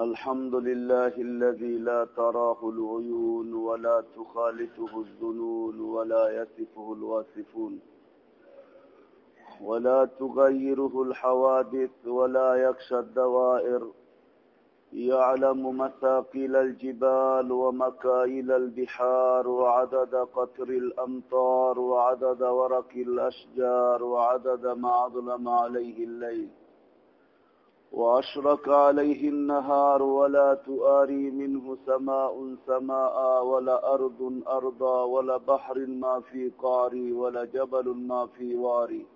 الحمد لله الذي لا تراه العيون ولا تخالطه الظنون ولا يصفه الواصفون ولا تغيره الحوادث ولا يخشى الدوائر. يعلم مثاقيل الجبال ومكايل البحار وعدد قطر الأمطار وعدد ورق الأشجار وعدد ما أظلم عليه الليل. وأشرك عليه النهار ولا تؤاري منه سماء سماء ولا أرض أرضا ولا بحر ما في قاري ولا جبل ما في واري.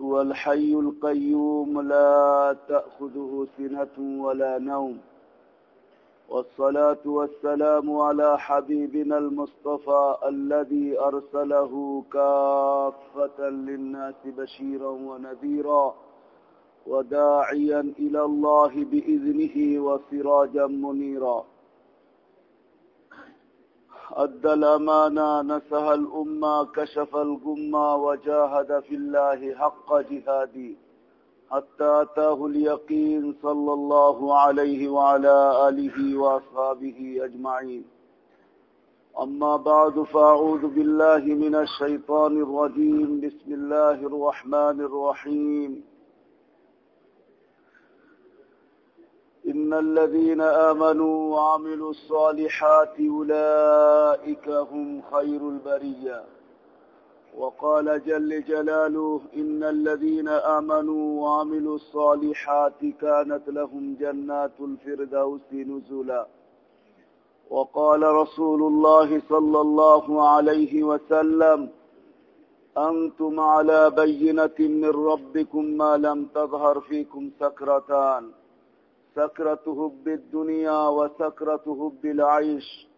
هو الحي القيوم لا تأخذه سنة ولا نوم. والصلاة والسلام على حبيبنا المصطفى الذي أرسله كافة للناس بشيرا ونذيرا. وداعيا إلى الله بإذنه وسراجا منيرا. أدى الأمانة نسها الأمة كشف الغمة وجاهد في الله حق جهادي حتى أتاه اليقين صلى الله عليه وعلى آله وأصحابه أجمعين. أما بعد فأعوذ بالله من الشيطان الرجيم. بسم الله الرحمن الرحيم. إن الذين آمنوا وعملوا الصالحات أولئك هم خير البرية. وقال جل جلاله إن الذين آمنوا وعملوا الصالحات كانت لهم جنات الفردوس نزلا. وقال رسول الله صلى الله عليه وسلم أنتم على بينة من ربكم ما لم تظهر فيكم سكرتان. سكرة هب الدنيا وسكرة هب العيش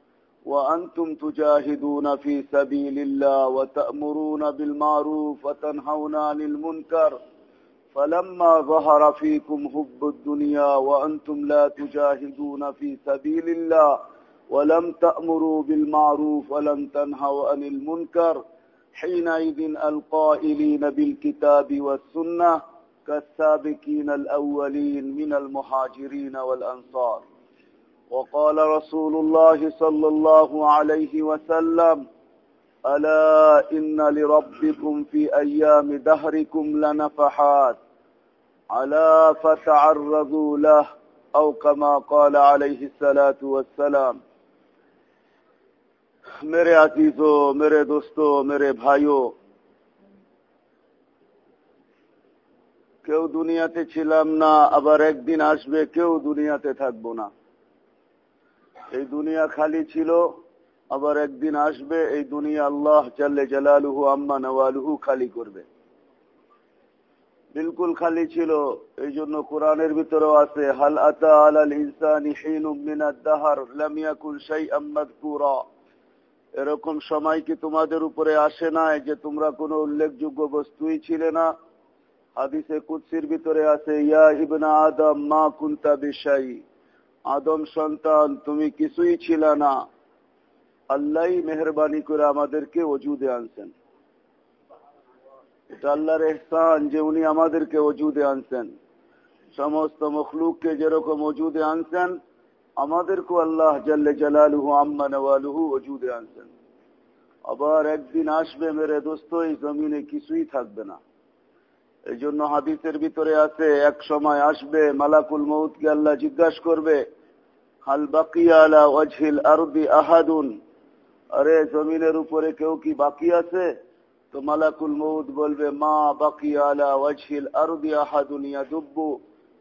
وأنتم تجاهدون في سبيل الله وتأمرون بالمعروف وتنهون عن المنكر فلما ظهر فيكم هب الدنيا وأنتم لا تجاهدون في سبيل الله ولم تأمروا بالمعروف ولم تنهوا عن المنكر حينئذ القائلين بالكتاب والسنة كالسابقين الأولين من المهاجرين والأنصار. وقال رسول الله صلى الله عليه وسلم ألا إن لربكم في أيام دهركم لنفحات. ألا فتعرضوا له أو كما قال عليه الصلاة والسلام. میرے عزیزوں میرے دوستوں میرے بھائیوں কেউ দুনিয়াতে ছিলাম না, আবার একদিন আসবে কেউ দুনিয়াতে থাকব না। এই দুনিয়া খালি ছিল, আবার একদিন আসবে, এই দুনিয়া আল্লাহ জাল্লে জালালুহু আম্মা নওয়ালুহু খালি করবে। বিলকুল খালি ছিল, এই জন্য কোরআনের ভিতরেও আছে, হাল আতা আলাল ইনসানি হিনুম মিনাদ দাহার, লাম ইয়াকুন শাইআম মাযকুরা। এরকম সময় কি তোমাদের উপরে আসে নাই যে তোমরা কোনো উল্লেখযোগ্য বস্তুই ছিলে না? হাদিসে কুৎসির ভিতরে আছে, ইয়া ইবনা আদম মা কুন্তা বিশাই। আদম সন্তান, তুমি কিছুই ছিল না। আল্লাহ মেহরবানি করে আমাদেরকে অজুদে আনছেন। এটা আল্লাহর এহসান যে উনি আমাদেরকে অজুদে আনছেন। সমস্ত মখলুককে যেরকম অজুদে আনছেন, আমাদেরকেও আল্লাহ জাল্লে জালালুহু আম্মা নওয়ালুহু অজুদে আনছেন। আবার একদিন আসবে, মেরে দোস্ত, এই জমিনে কিছুই থাকবে না। এই জন্য হাদিসের ভিতরে আছে, এক সময় আসবে, মালাকুল মৌতকে আল্লাহ জিজ্ঞাসা করবে, হাল বাকিয়ালা ওয়াজহিল আরদি আহাদুন? আরে, জমিনের উপরে কেউ কি বাকি আছে? তো মালাকুল মৌত বলবে, মা বাকিয়ালা ওয়াজহিল আরদি আহাদুন ইয়াদুব্বু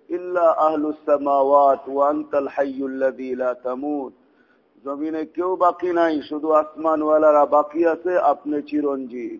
ইল্লা আহলুস সামাওয়াত ওয়া আনতাল হাইয়ুল্লাযী লা তামুত। জমিনে কেউ বাকি নাই, শুধু আসমানওয়ালারা বাকি আছে, আপনি চিরঞ্জীব।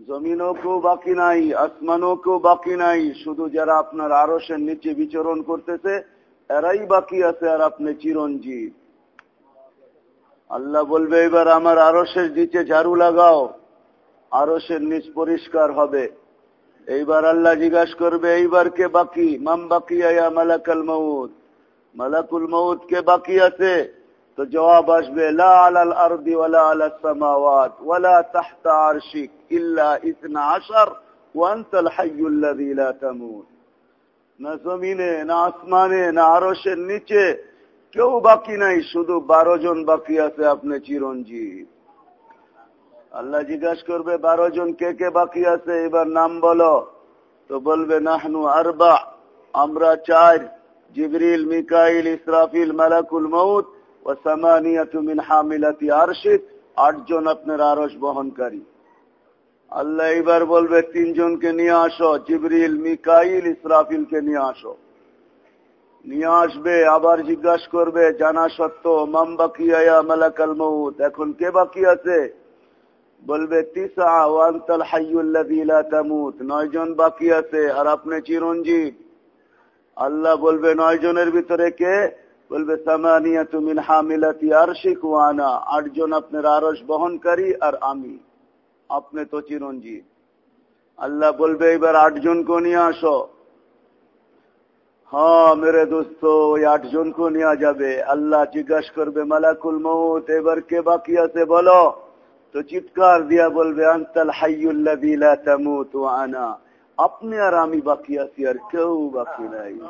জমিনও কেউ বাকি নাই, আসমানও কেউ বাকি নাই, শুধু যারা আপনার আরসের নিচে বিচরণ করতেছে, এরাই বাকি আছে আর আপনি চিরঞ্জীব। আল্লাহ বলবে, এবার আমার আরসের নিচে ঝাড়ু লাগাও আরসের নিচ পরিষ্কার হবে। এইবার আল্লাহ জিজ্ঞাসা করবে, এইবার কে বাকি? মাম বাকি আয়া মালাকাল মৌদ মালাকুল মৌদ কে বাকি আছে? তো জবাব আসবে না নিচে কেউ বাকি নাই, শুধু বারো জন বাকি আছে, আপনি চিরঞ্জীব। আল্লাহ জিজ্ঞাসা করবে, বারো জন কে কে বাকি আছে? এবার নাম বলো। তো বলবে, নাহনু আরবা, আমরা চার, জিবরিল, মিকাইল, ইসরাফিল, মালাকুল মৌত ও সামানিয়াতু মিন হামিলাতি আরশিদ আটজন আপনার আরস বহনকারী। আল্লাহ এবার বলবে, তিনজনকে নিয়ে আসো, জিবরিল, মিকাইল, ইসরাফিলকে নিয়ে আসো। নিয়ে আসবে, আবার জিজ্ঞাসা করবে, জানা সত্য মাম বাকি আয়া মালাকাল মৌত এখন কে বাকি আছে? বলবে, তিসা ওয়ান্তাল হাইয়ুল্লাযী লা তামুত। নয় জন বাকি আছে, আর আপনি চিরঞ্জীব। আল্লাহ বলবে, নয় জনের ভিতরে কে বলবে, সামানিয়াতু মিন হামিলাতি আরশিক ওয়ানা আটজন আপনার আরশ বহনকারী আর আমি। আপনি তো চিরঞ্জীব। আল্লাহ বলবে, এবার আটজনকে নিয়ে আসো। হ্যাঁ মেরে দোস্ত, ওই আটজনকে নেওয়া যাবে। আল্লাহ জিজ্ঞাসা করবে, মালাকুল মৌত এবার কে বাকি আছে বলো? তো চিৎকার দিয়া বলবে, আন্তাল হাইয়ুল্লাযী তামুত আনা। আপনি আর আমি বাকি আছি আর কেউ বাকি নাই।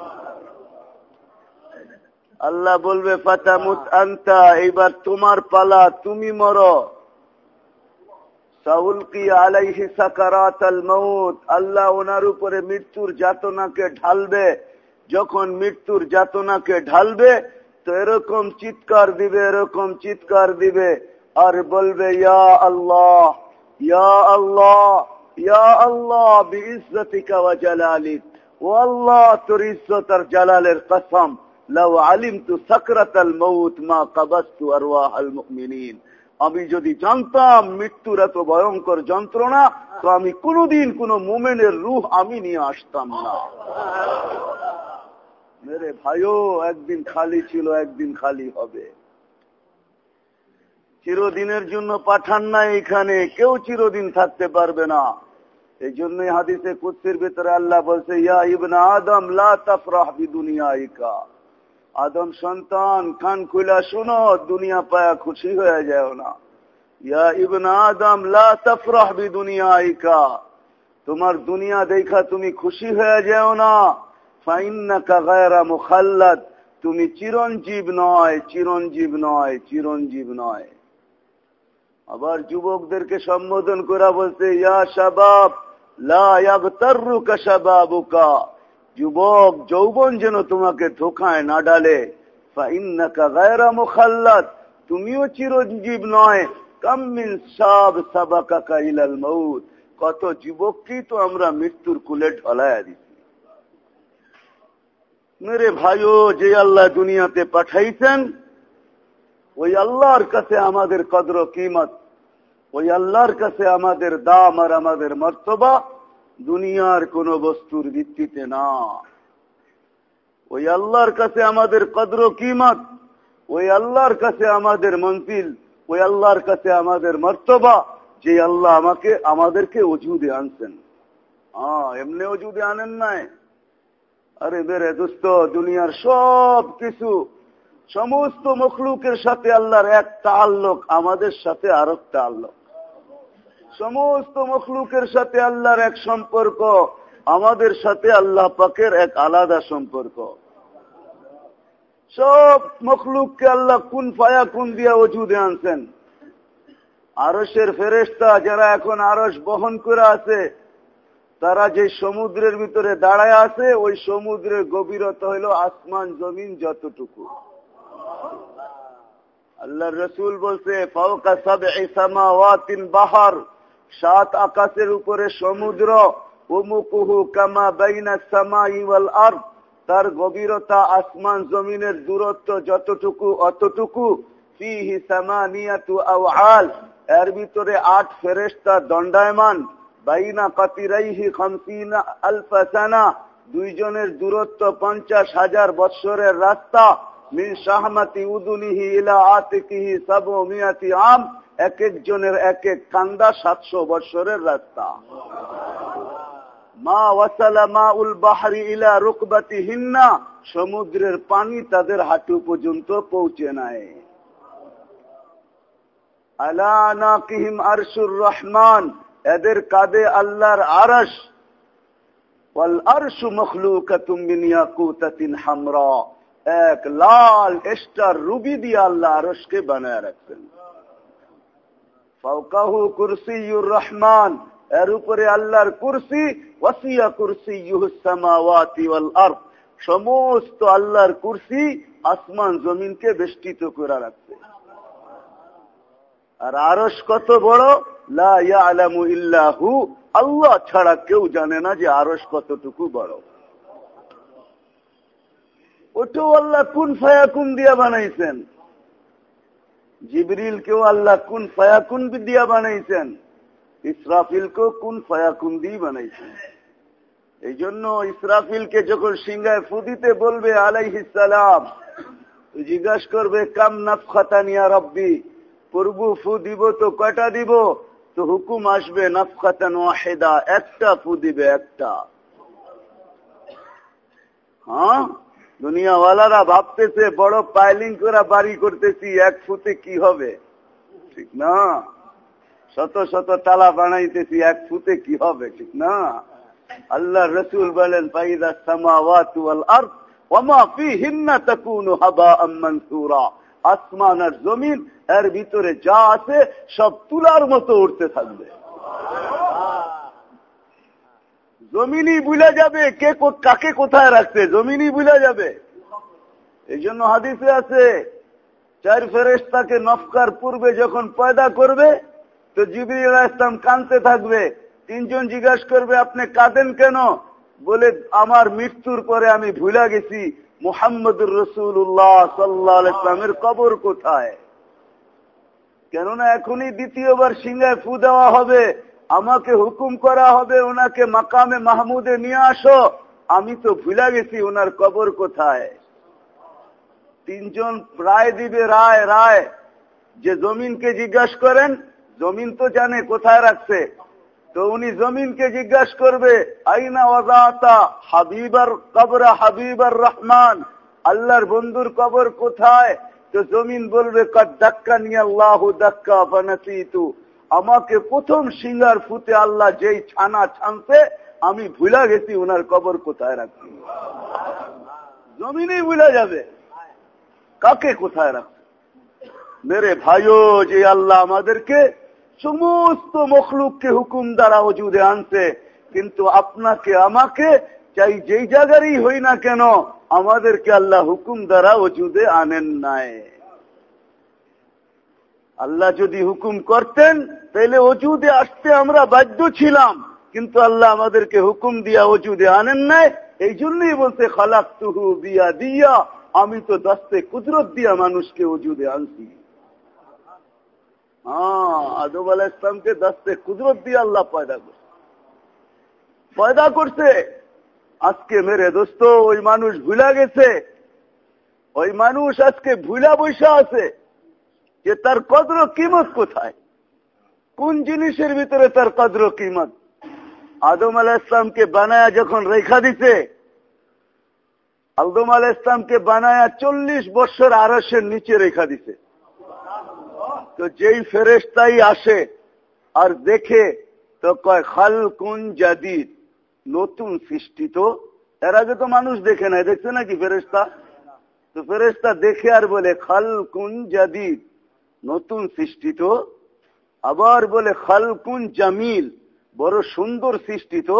আল্লাহ বলবে, ফাতামুত আন্তা এইবার তোমার পালা, তুমি মরো। আল্লাহ ওনার উপরে মৃত্যুর যাতনাকে ঢালবে। যখন মৃত্যুর যাতনাকে ঢালবে, তো এরকম চিৎকার দিবে, এরকম চিৎকার দিবে। আর বলবে, ইয়া আল্লাহ ইয়া আল্লাহ ইয়া আল্লাহ, বিইজ্জতিকা ওয়া জালালিক। ও আল্লাহ, তোর ইজ্জত আর জালালের কসম। আমি যদি জানতাম মৃত্যুর এত ভয়ঙ্কর যন্ত্রণা, তো আমি কোনদিন কোন রুহ আমি নিয়ে আসতাম না। মেরে ভাইও, একদিন খালি ছিল, একদিন খালি হবে। চিরদিনের জন্য পাঠান না এখানে, কেউ চিরদিন থাকতে পারবে না। এই জন্যই হাদিসে কুৎসির ভিতরে আল্লাহ বলছে, ইয়া ইবনা আদম, লা তাফরাহ বিদুনিয়াইকা। আদম সন্তান, কান খুলা শোনো, দুনিয়া পায়া খুশি হয়ে যাও না। ইয়া ইবনা আদম, লা তাফরাহ বিদুনিয়াইকা। তোমার দুনিয়া দেখা তুমি খুশি হয়ে যাও না। তুমি চিরঞ্জীব নয় চিরঞ্জীব নয় চিরঞ্জীব নয়। আবার যুবকদেরকে সম্বোধন করা বলছে, ইয়া শাবাব লাবাবুকা যুবক, যৌবন যেন তোমাকে ধোকায় না ডালে। তুমিও চিরঞ্জীব নয়। কত যুবককেই তো আমরা মৃত্যুর কুলে ঢলায়া দিচ্ছি মেরে ভাইও, যে আল্লাহ দুনিয়াতে পাঠাইছেন, ওই আল্লাহর কাছে আমাদের কদর কিমত। ওই আল্লাহর কাছে আমাদের দাম আর আমাদের মর্তবা। দুনিয়ার কোন বস্তুর ভিত্তিতে না। ওই আল্লাহর কাছে আমাদের কদর কিমত, ওই আল্লাহর কাছে আমাদের মন্সিল ওই আল্লাহর কাছে আমাদের মর্তবা, যে আল্লাহ আমাকে, আমাদেরকে অজুদে আনছেন। হ্যাঁ এমনি অজুদে আনেন নাই। আরে বেরে দোস্ত, দুনিয়ার সব কিছু, সমস্ত মখলুকের সাথে আল্লাহর এক তাল্লক আমাদের সাথে আর এক তাল্লক সমস্ত মখলুকের সাথে আল্লাহর এক সম্পর্ক, আমাদের সাথে আল্লাহ পাকের এক আলাদা সম্পর্ক। সব মখলুককে আল্লাহ কোন ফায়া কোন দিয়া অজুদে আনছেন। আরসের ফেরেস্তা যারা এখন আরস বহন করে আছে, তারা যে সমুদ্রের ভিতরে দাঁড়ায় আছে, ওই সমুদ্রের গভীরতা হইল আসমান জমিন যতটুকু। আল্লাহ রসুল বলছে ফাউকা সব সামাওয়াতিন বাহার। সাত আকাশের উপরে সমুদ্র তার গভীরতা আসমান জমিনের দূরত্ব যতটুকু অতটুকু এর ভিতরে আট ফেরেশতা দণ্ডায়মান, বাইনা কাতিরাইহি খামসিনা আলফাসানা দুইজনের দূরত্ব পঞ্চাশ হাজার বৎসরের রাস্তা, মিন শাহমাতি উদুনিহি ইলা আতিকিহি সাবু মিয়াতি আম এক একজনের এক এক কান্দা সাতশো বৎসরের রাস্তা। মা ওয়াসালা মা উল বাহারি ইলা রুকবাতি হিন্না সমুদ্রের পানি তাদের হাঁটু পর্যন্ত পৌঁছে নাই। আলা নাকিহিম আরশুর রহমান, এদের কাঁদে আল্লাহর আরশ। ওয়াল আরশু মখলুকাতুম মিন ইয়াকুতাতিন হামরা, এক লাল স্টার রুবি দিয়ে আল্লাহ আরশকে বানায় রাখছেন। রহমান। এর উপরে আল্লাহর কুরসি, ওয়াসিয়া ওয়াল আরদ। সমস্ত আল্লাহর কুরসি আসমান জমিনকে বেষ্টিত করে রাখছে। আর আরস কত বড়? লা ইয়ালামু ইল্লাহু আল্লাহ ছাড়া কেউ জানে না যে আরস কতটুকু বড়। ওটাও আল্লাহ কোন ফায়াকুন দিয়া বানাইছেন। জিবরিল কেউ আল্লাহ কোন ফায়াকুন দিয়া বানাইছেন? ইসরাফিলকেও কোন ফায়াকুন দিয়ে বানাইছেন? এই জন্য ইসরাফিলকে যখন সিংহায় ফুদিতে বলবে আলাইহিসালাম জিজ্ঞাসা করবে, কাম নাফখাতানিয়া রব্বি? প্রভু ফু দিব তো কয়টা দিব? তো হুকুম আসবে, নাফখাতান ওয়াহেদা, একটা ফু দিবে একটা। হ্যাঁ? দুনিয়াওয়ালারা ভাবতেছে, বড় পাইলিং বাড়ি করতেছি, এক ফুতে কি হবে? ঠিক না? শত শত তালা বানাইতেছি, এক ফুতে কি হবে? ঠিক না? আল্লাহ রসুল বলেন আসমান আর জমিন, এর ভিতরে যা আছে, সব তুলার মতো উঠতে থাকবে। জমিনই বুঝা যাবে, কে কাকে কোথায় রাখছে, জমিনই বুঝা যাবে। এই জন্য হাদিসে আছে, চার ফেরেস্তাকে নফকার পূর্বে যখন পয়দা করবে, তো জিবির ইসলাম কানতে থাকবে। তিনজন জিজ্ঞাসা করবে, আপনি কাঁদেন কেন? বলে, আমার মৃত্যুর পরে আমি ভুলা গেছি। মোহাম্মদুর রসুল্লাহ সাল্লাহ ইসলামের কবর কোথায়? কেননা এখনই দ্বিতীয়বার সিংহায় ফু দেওয়া হবে। আমাকে হুকুম করা হবে ওনাকে মাকামে মাহমুদে নিয়ে আসো। আমি তো ভুলে গেছি ওনার কবর কোথায়। তিনজন রায় দিবে, রায় রায়। যে জমিনকে জিজ্ঞাসা করেন, জমিন তো জানে কোথায় রাখছে। তো উনি জমিনকে জিজ্ঞাসা করবে, আইনা ওয়াজাতা হাবিবার কবরা হাবিবার রহমান, আল্লাহর বন্ধুর কবর কোথায়? তো জমিন বলবে ধাক্কা নিয়ে আল্লাহ ধাক্কা বানাসিতু আমাকে প্রথম সিঙ্গার ফুতে আল্লাহ যেই ছানা ছানছে, আমি ভুলা গেছি ওনার কবর কোথায় রাখছি জমিনেই ভুলা যাবে। কাকে কোথায় রাখছে মেরে ভাইও, যে আল্লাহ আমাদেরকে সমস্ত মখলুককে হুকুম দ্বারা ওজুদে আনছে, কিন্তু আপনাকে, আমাকে, চাই যেই জায়গারই হই না কেন, আমাদেরকে আল্লাহ হুকুম দ্বারা ওজুদে আনেন নাই। আল্লাহ যদি হুকুম করতেন, তাহলে অজুদে আসতে আমরা বাধ্য ছিলাম। কিন্তু আল্লাহ আমাদেরকে হুকুম দিয়া অজুদে আনেন নাই। এই জন্যই বলতে খালাক তুহু বিয়া দিয়া আমি তো দস্তে কুদরত দিয়া মানুষকে অজুদে আনছি। হ্যাঁ আদব আলাহ ইসলামকে দস্তে কুদরত দিয়ে আল্লাহ পয়দা করছে। পয়দা করছে। আজকে মেরে দোস্ত, ওই মানুষ ভুলা গেছে। ওই মানুষ আজকে ভুলা বৈশা আছে। যে তার কদ্র কিমত কোথায়? কোন জিনিসের ভিতরে তার কদ্র কিমত? আদম আলাহ ইসলামকে বানায়া যখন রেখা দিতে আদম আলাহ ইসলামকে বানায়া চল্লিশ বছর আরসের নিচে রেখা দিছে। তো যেই ফেরেস্তাই আসে আর দেখে, তো কয় খাল কুন জাদিদ, নতুন সৃষ্টি তো। এর আগে তো মানুষ দেখে নাই, দেখছে নাকি ফেরেস্তা তো ফেরেস্তা দেখে আর বলে খাল কুন জাদিদ নতুন সৃষ্টি তো আবার বলে, খালকুন জামিল, বড় সুন্দর সৃষ্টি তো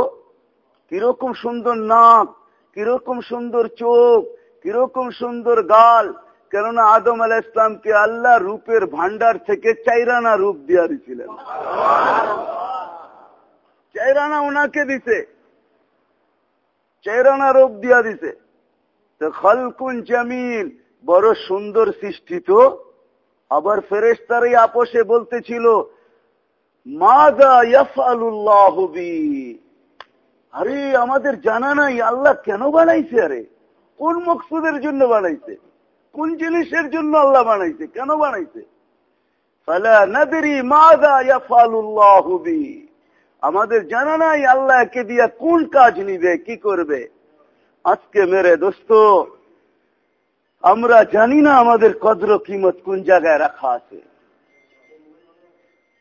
কীরকম সুন্দর নাক, কীরকম সুন্দর চোখ, কীরকম সুন্দর গাল, কেননা আদম আলাহ ইসলামকে আল্লাহ রূপের ভান্ডার থেকে চাইরানা রূপ দিয়া দিছিলেন। চাইরানা ওনাকে দিছে। চাইরানা রূপ দিয়া দিছে। তো খালকুন জামিল, বড় সুন্দর সৃষ্টি তো আবার ফেরেস্তার এই আপোষে বলতেছিল আরে, আমাদের জানা নাই, আল্লাহ কেন বানাইছে আরে? কোন মকসুদের জন্য বানাইছে? কোন জিনিসের জন্য আল্লাহ বানাইছে? কেন বানাইছে? আমাদের জানা নাই আল্লাহকে দিয়া কোন কাজ নিবে, কি করবে? আজকে মেরে দোস্ত আমরা জানি না আমাদের কদ্র কিমত কোন জায়গায় রাখা আছে।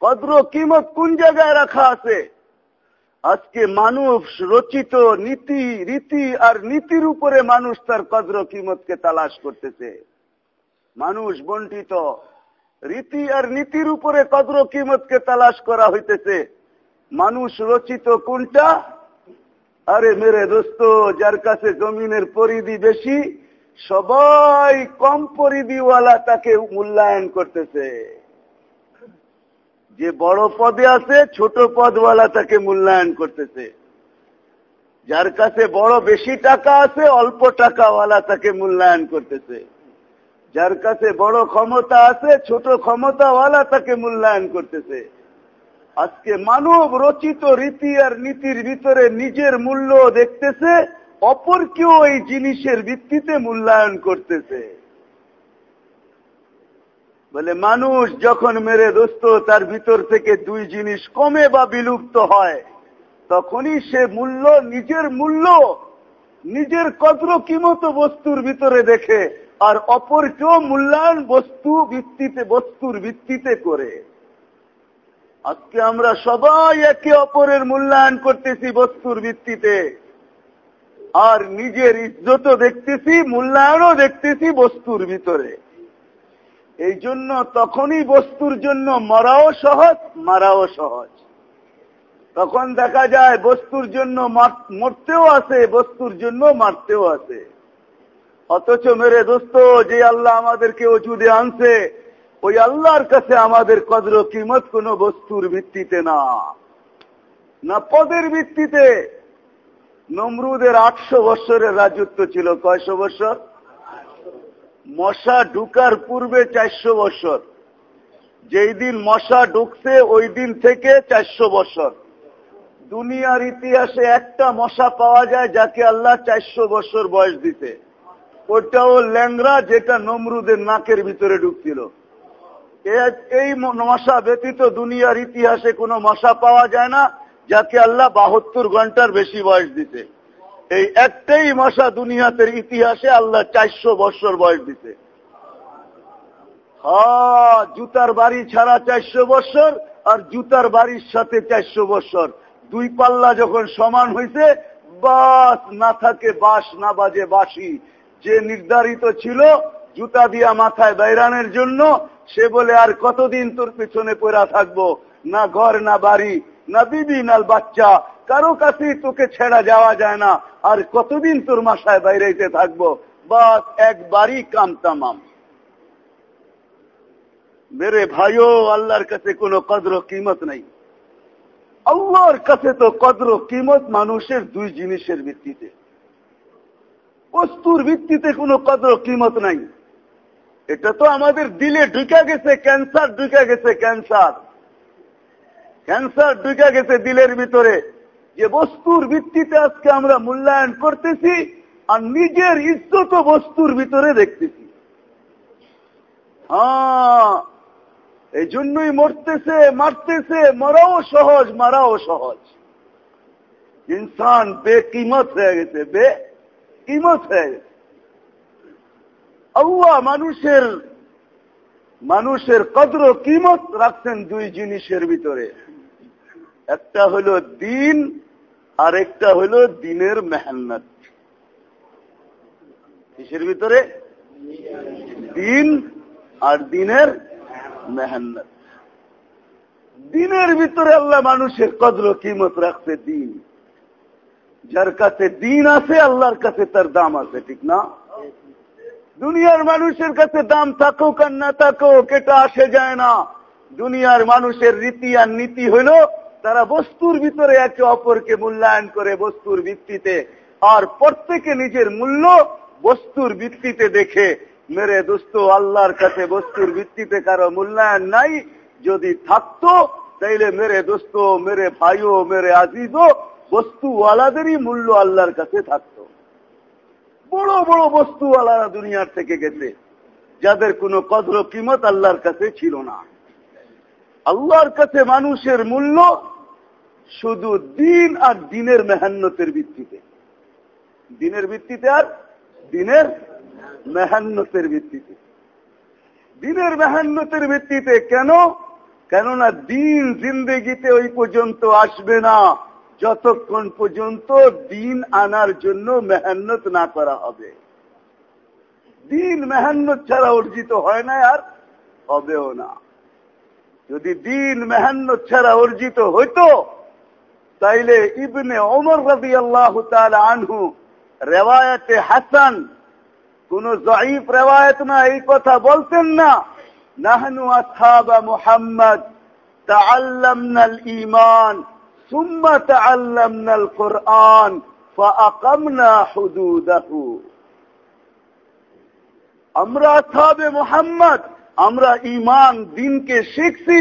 কদ্র কিমত কোন জায়গায় রাখা আছে? আজকে মানুষ রচিত নীতি, রীতি আর নীতির উপরে মানুষ তার কদ্র কিমতকে তালাশ করতেছে। মানুষ বন্টিত রীতি আর নীতির উপরে কদ্র কিমতকে তালাশ করা হইতেছে। মানুষ রচিত কোনটা? আরে মেরে দোস্ত, যার কাছে জমিনের পরিধি বেশি সবাই কম পরিধিওয়ালা তাকে মূল্যায়ন করতেছে। যে বড় পদে আছে, ছোট পদওয়ালা তাকে মূল্যায়ন করতেছে। যার কাছে বড় বেশি টাকা আছে, অল্প টাকাওয়ালা তাকে মূল্যায়ন করতেছে। যার কাছে বড় ক্ষমতা আছে, ছোট ক্ষমতাওয়ালা তাকে মূল্যায়ন করতেছে। আজকে মানব রচিত রীতি আর নীতির ভিতরে নিজের মূল্য দেখতেছে অপরকেও এই জিনিসের ভিত্তিতে মূল্যায়ন করতেছে। বলে, মানুষ যখন মেরে দোস্ত, তার ভিতর থেকে দুই জিনিস কমে বা বিলুপ্ত হয়, তখনই সে মূল্য, নিজের মূল্য, নিজের কদ্র কিমতো বস্তুর ভিতরে দেখে, আর অপরকেও মূল্যায়ন বস্তু ভিত্তিতে, বস্তুর ভিত্তিতে করে। আজকে আমরা সবাই একে অপরের মূল্যায়ন করতেছি বস্তুর ভিত্তিতে। আর নিজের ইজ্জতও দেখতেছি, মূল্যায়নও দেখতেছি বস্তুর ভিতরে। এই জন্য তখনই বস্তুর জন্য মরাও সহজ, মারাও সহজ। তখন দেখা যায় বস্তুর জন্য মরতেও আছে, বস্তুর জন্য মারতেও আছে। অথচ মেরে দোস্ত, যে আল্লাহ আমাদেরকে ওজুদে আনছে, ওই আল্লাহর কাছে আমাদের কদর কিমত কোন বস্তুর ভিত্তিতে না। না পদের ভিত্তিতে নমরুদের আটশো বৎসরের রাজত্ব ছিল কয়শো বৎসর মশা ঢুকার পূর্বে চারশো বছর। যেই দিন মশা ঢুকছে, ওই দিন থেকে চারশো বছর। দুনিয়ার ইতিহাসে একটা মশা পাওয়া যায় যাকে আল্লাহ চারশো বছর বয়স দিতে। ওটাও ল্যাংরা যেটা নমরুদের নাকের ভিতরে ঢুকছিল। এই মশা ব্যতীত দুনিয়ার ইতিহাসে কোনো মশা পাওয়া যায় না। যাকে আল্লাহ বাহাত্তর ঘণ্টার বেশি বয়স দিতে এই একটাই মশা দুনিয়াতের ইতিহাসে আল্লাহ চারশো বৎসর বয়স দিতে জুতার বাড়ি ছাড়া চারশো বৎসর আর জুতার বাড়ির সাথে চারশো বৎসর দুই পাল্লা যখন সমান হয়েছে বাস না থাকে, বাস না বাজে বাসি যে নির্ধারিত ছিল জুতা দিয়া মাথায় বাইরানের জন্য, সে বলে, আর কতদিন তোর পেছনে পড়া থাকব? না ঘর, না বাড়ি না বিবি নাল বাচ্চা, কারও কাছে তোকে ছেড়া যাওয়া যায় না। আর কতদিন তোর মাসায় বাইরেতে থাকব? বাস একবারই কাম তামাম। মেরে ভাইও, আল্লাহর কাছে কোনো কদর কিমত নাই। আল্লাহর কাছে তো কদর কিমত মানুষের দুই জিনিসের ভিত্তিতে। বস্তুর ভিত্তিতে কোনো কদর কিমত নাই। এটা তো আমাদের দিলে ঢুকা গেছে, ক্যান্সার ঢুকা গেছে, ক্যান্সার। ক্যান্সার ঢুকা গেছে দিলের ভিতরে। যে বস্তুর ভিত্তিতে আজকে আমরা মূল্যায়ন করতেছি আর নিজের ইজ্জত বস্তুর ভিতরে দেখতেছি। হ্যাঁ এই জন্যই মরতেছে, মারতেছে, মরাও সহজ, মারাও সহজ। ইনসান বে কিমত হয়ে গেছে বে কিমত হয়ে গেছে। আল্লাহ মানুষের মানুষের কদ্র কিমত রাখছেন দুই জিনিসের ভিতরে। একটা হলো দিন আর একটা হলো দিনের মেহান্নত কিসের ভিতরে? দিন আর দিনের মেহান্নত দিনের ভিতরে আল্লাহ মানুষের কদর কিমত রাখছে দিন। যার কাছে দিন আছে, আল্লাহর কাছে তার দাম আছে, ঠিক না? দুনিয়ার মানুষের কাছে দাম থাকুক আর না থাকুক, এটা আসে যায় না। দুনিয়ার মানুষের রীতি আর নীতি হলো তারা বস্তুর ভিতরে একে অপরকে মূল্যায়ন করে বস্তুর ভিত্তিতে আর প্রত্যেকে নিজের মূল্য বস্তুর ভিত্তিতে দেখে। মেরে দোস্ত, আল্লাহর কাছে বস্তুর ভিত্তিতে কারও মূল্যায়ন নাই। যদি থাকতো, তাইলে মেরে দোস্ত, মেরে ভাইও, মেরে আজিজও বস্তুওয়ালাদেরই মূল্য আল্লাহর কাছে থাকত। বড় বড় বস্তুওয়ালারা দুনিয়ার থেকে গেছে, যাদের কোনো কদর কিমত আল্লাহর কাছে ছিল না। আল্লাহর কাছে মানুষের মূল্য শুধু দিন আর দিনের মেহান্নতের ভিত্তিতে। দিনের ভিত্তিতে আর দিনের মেহান্নতের ভিত্তিতে। দিনের মেহান্নতের ভিত্তিতে কেন? কেননা দিন জিন্দগিতে ওই পর্যন্ত আসবে না, যতক্ষণ পর্যন্ত দিন আনার জন্য মেহান্নত না করা হবে। দিন মেহান্নত ছাড়া অর্জিত হয় না আর হবেও না। যদি দিন মেহান্নত ছাড়া অর্জিত হইতো তাইলে ইবনে ওমর রবি আল্লাহ আনহু রেওয়ায়তে হাসান কোন জয়ীফ রেওয়ায়ত না এই কথা বলতেন না নাহনু আসহাবা মুহাম্মদ تعلمنا الإيمان ثم تعلمنا القرآن فأقمنا حدوده আমরা আসহাবে মোহাম্মদ আমরা ইমান দিনকে শিখছি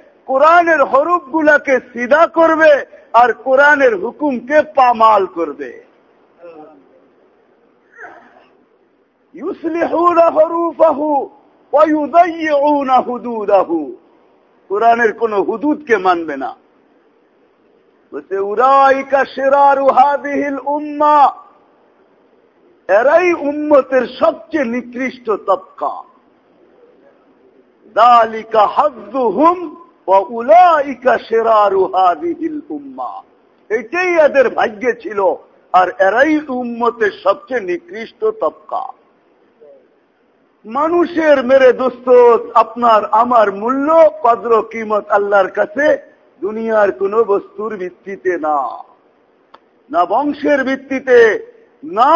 কোরআনের হরুপ গুলাকে সিধা করবে আর কোরআনের হুকুমকে পামাল করবে। কোরআনের কোন হুদুদকে মানবে না। বলছে, উরাইকা সেরারু হাদিহিল উম্মা। এরাই উম্মতের সবচেয়ে নিকৃষ্ট তবকা। দালিকা হাজুহুম এটাই এদের ভাগ্যে ছিল, আর এরাই উম্মতের সবচেয়ে নিকৃষ্ট তবকা। মানুষের মেরে দোস্ত, আপনার আমার মূল্য, কদ্র কিমত আল্লাহর কাছে দুনিয়ার কোন বস্তুর ভিত্তিতে না। না বংশের ভিত্তিতে, না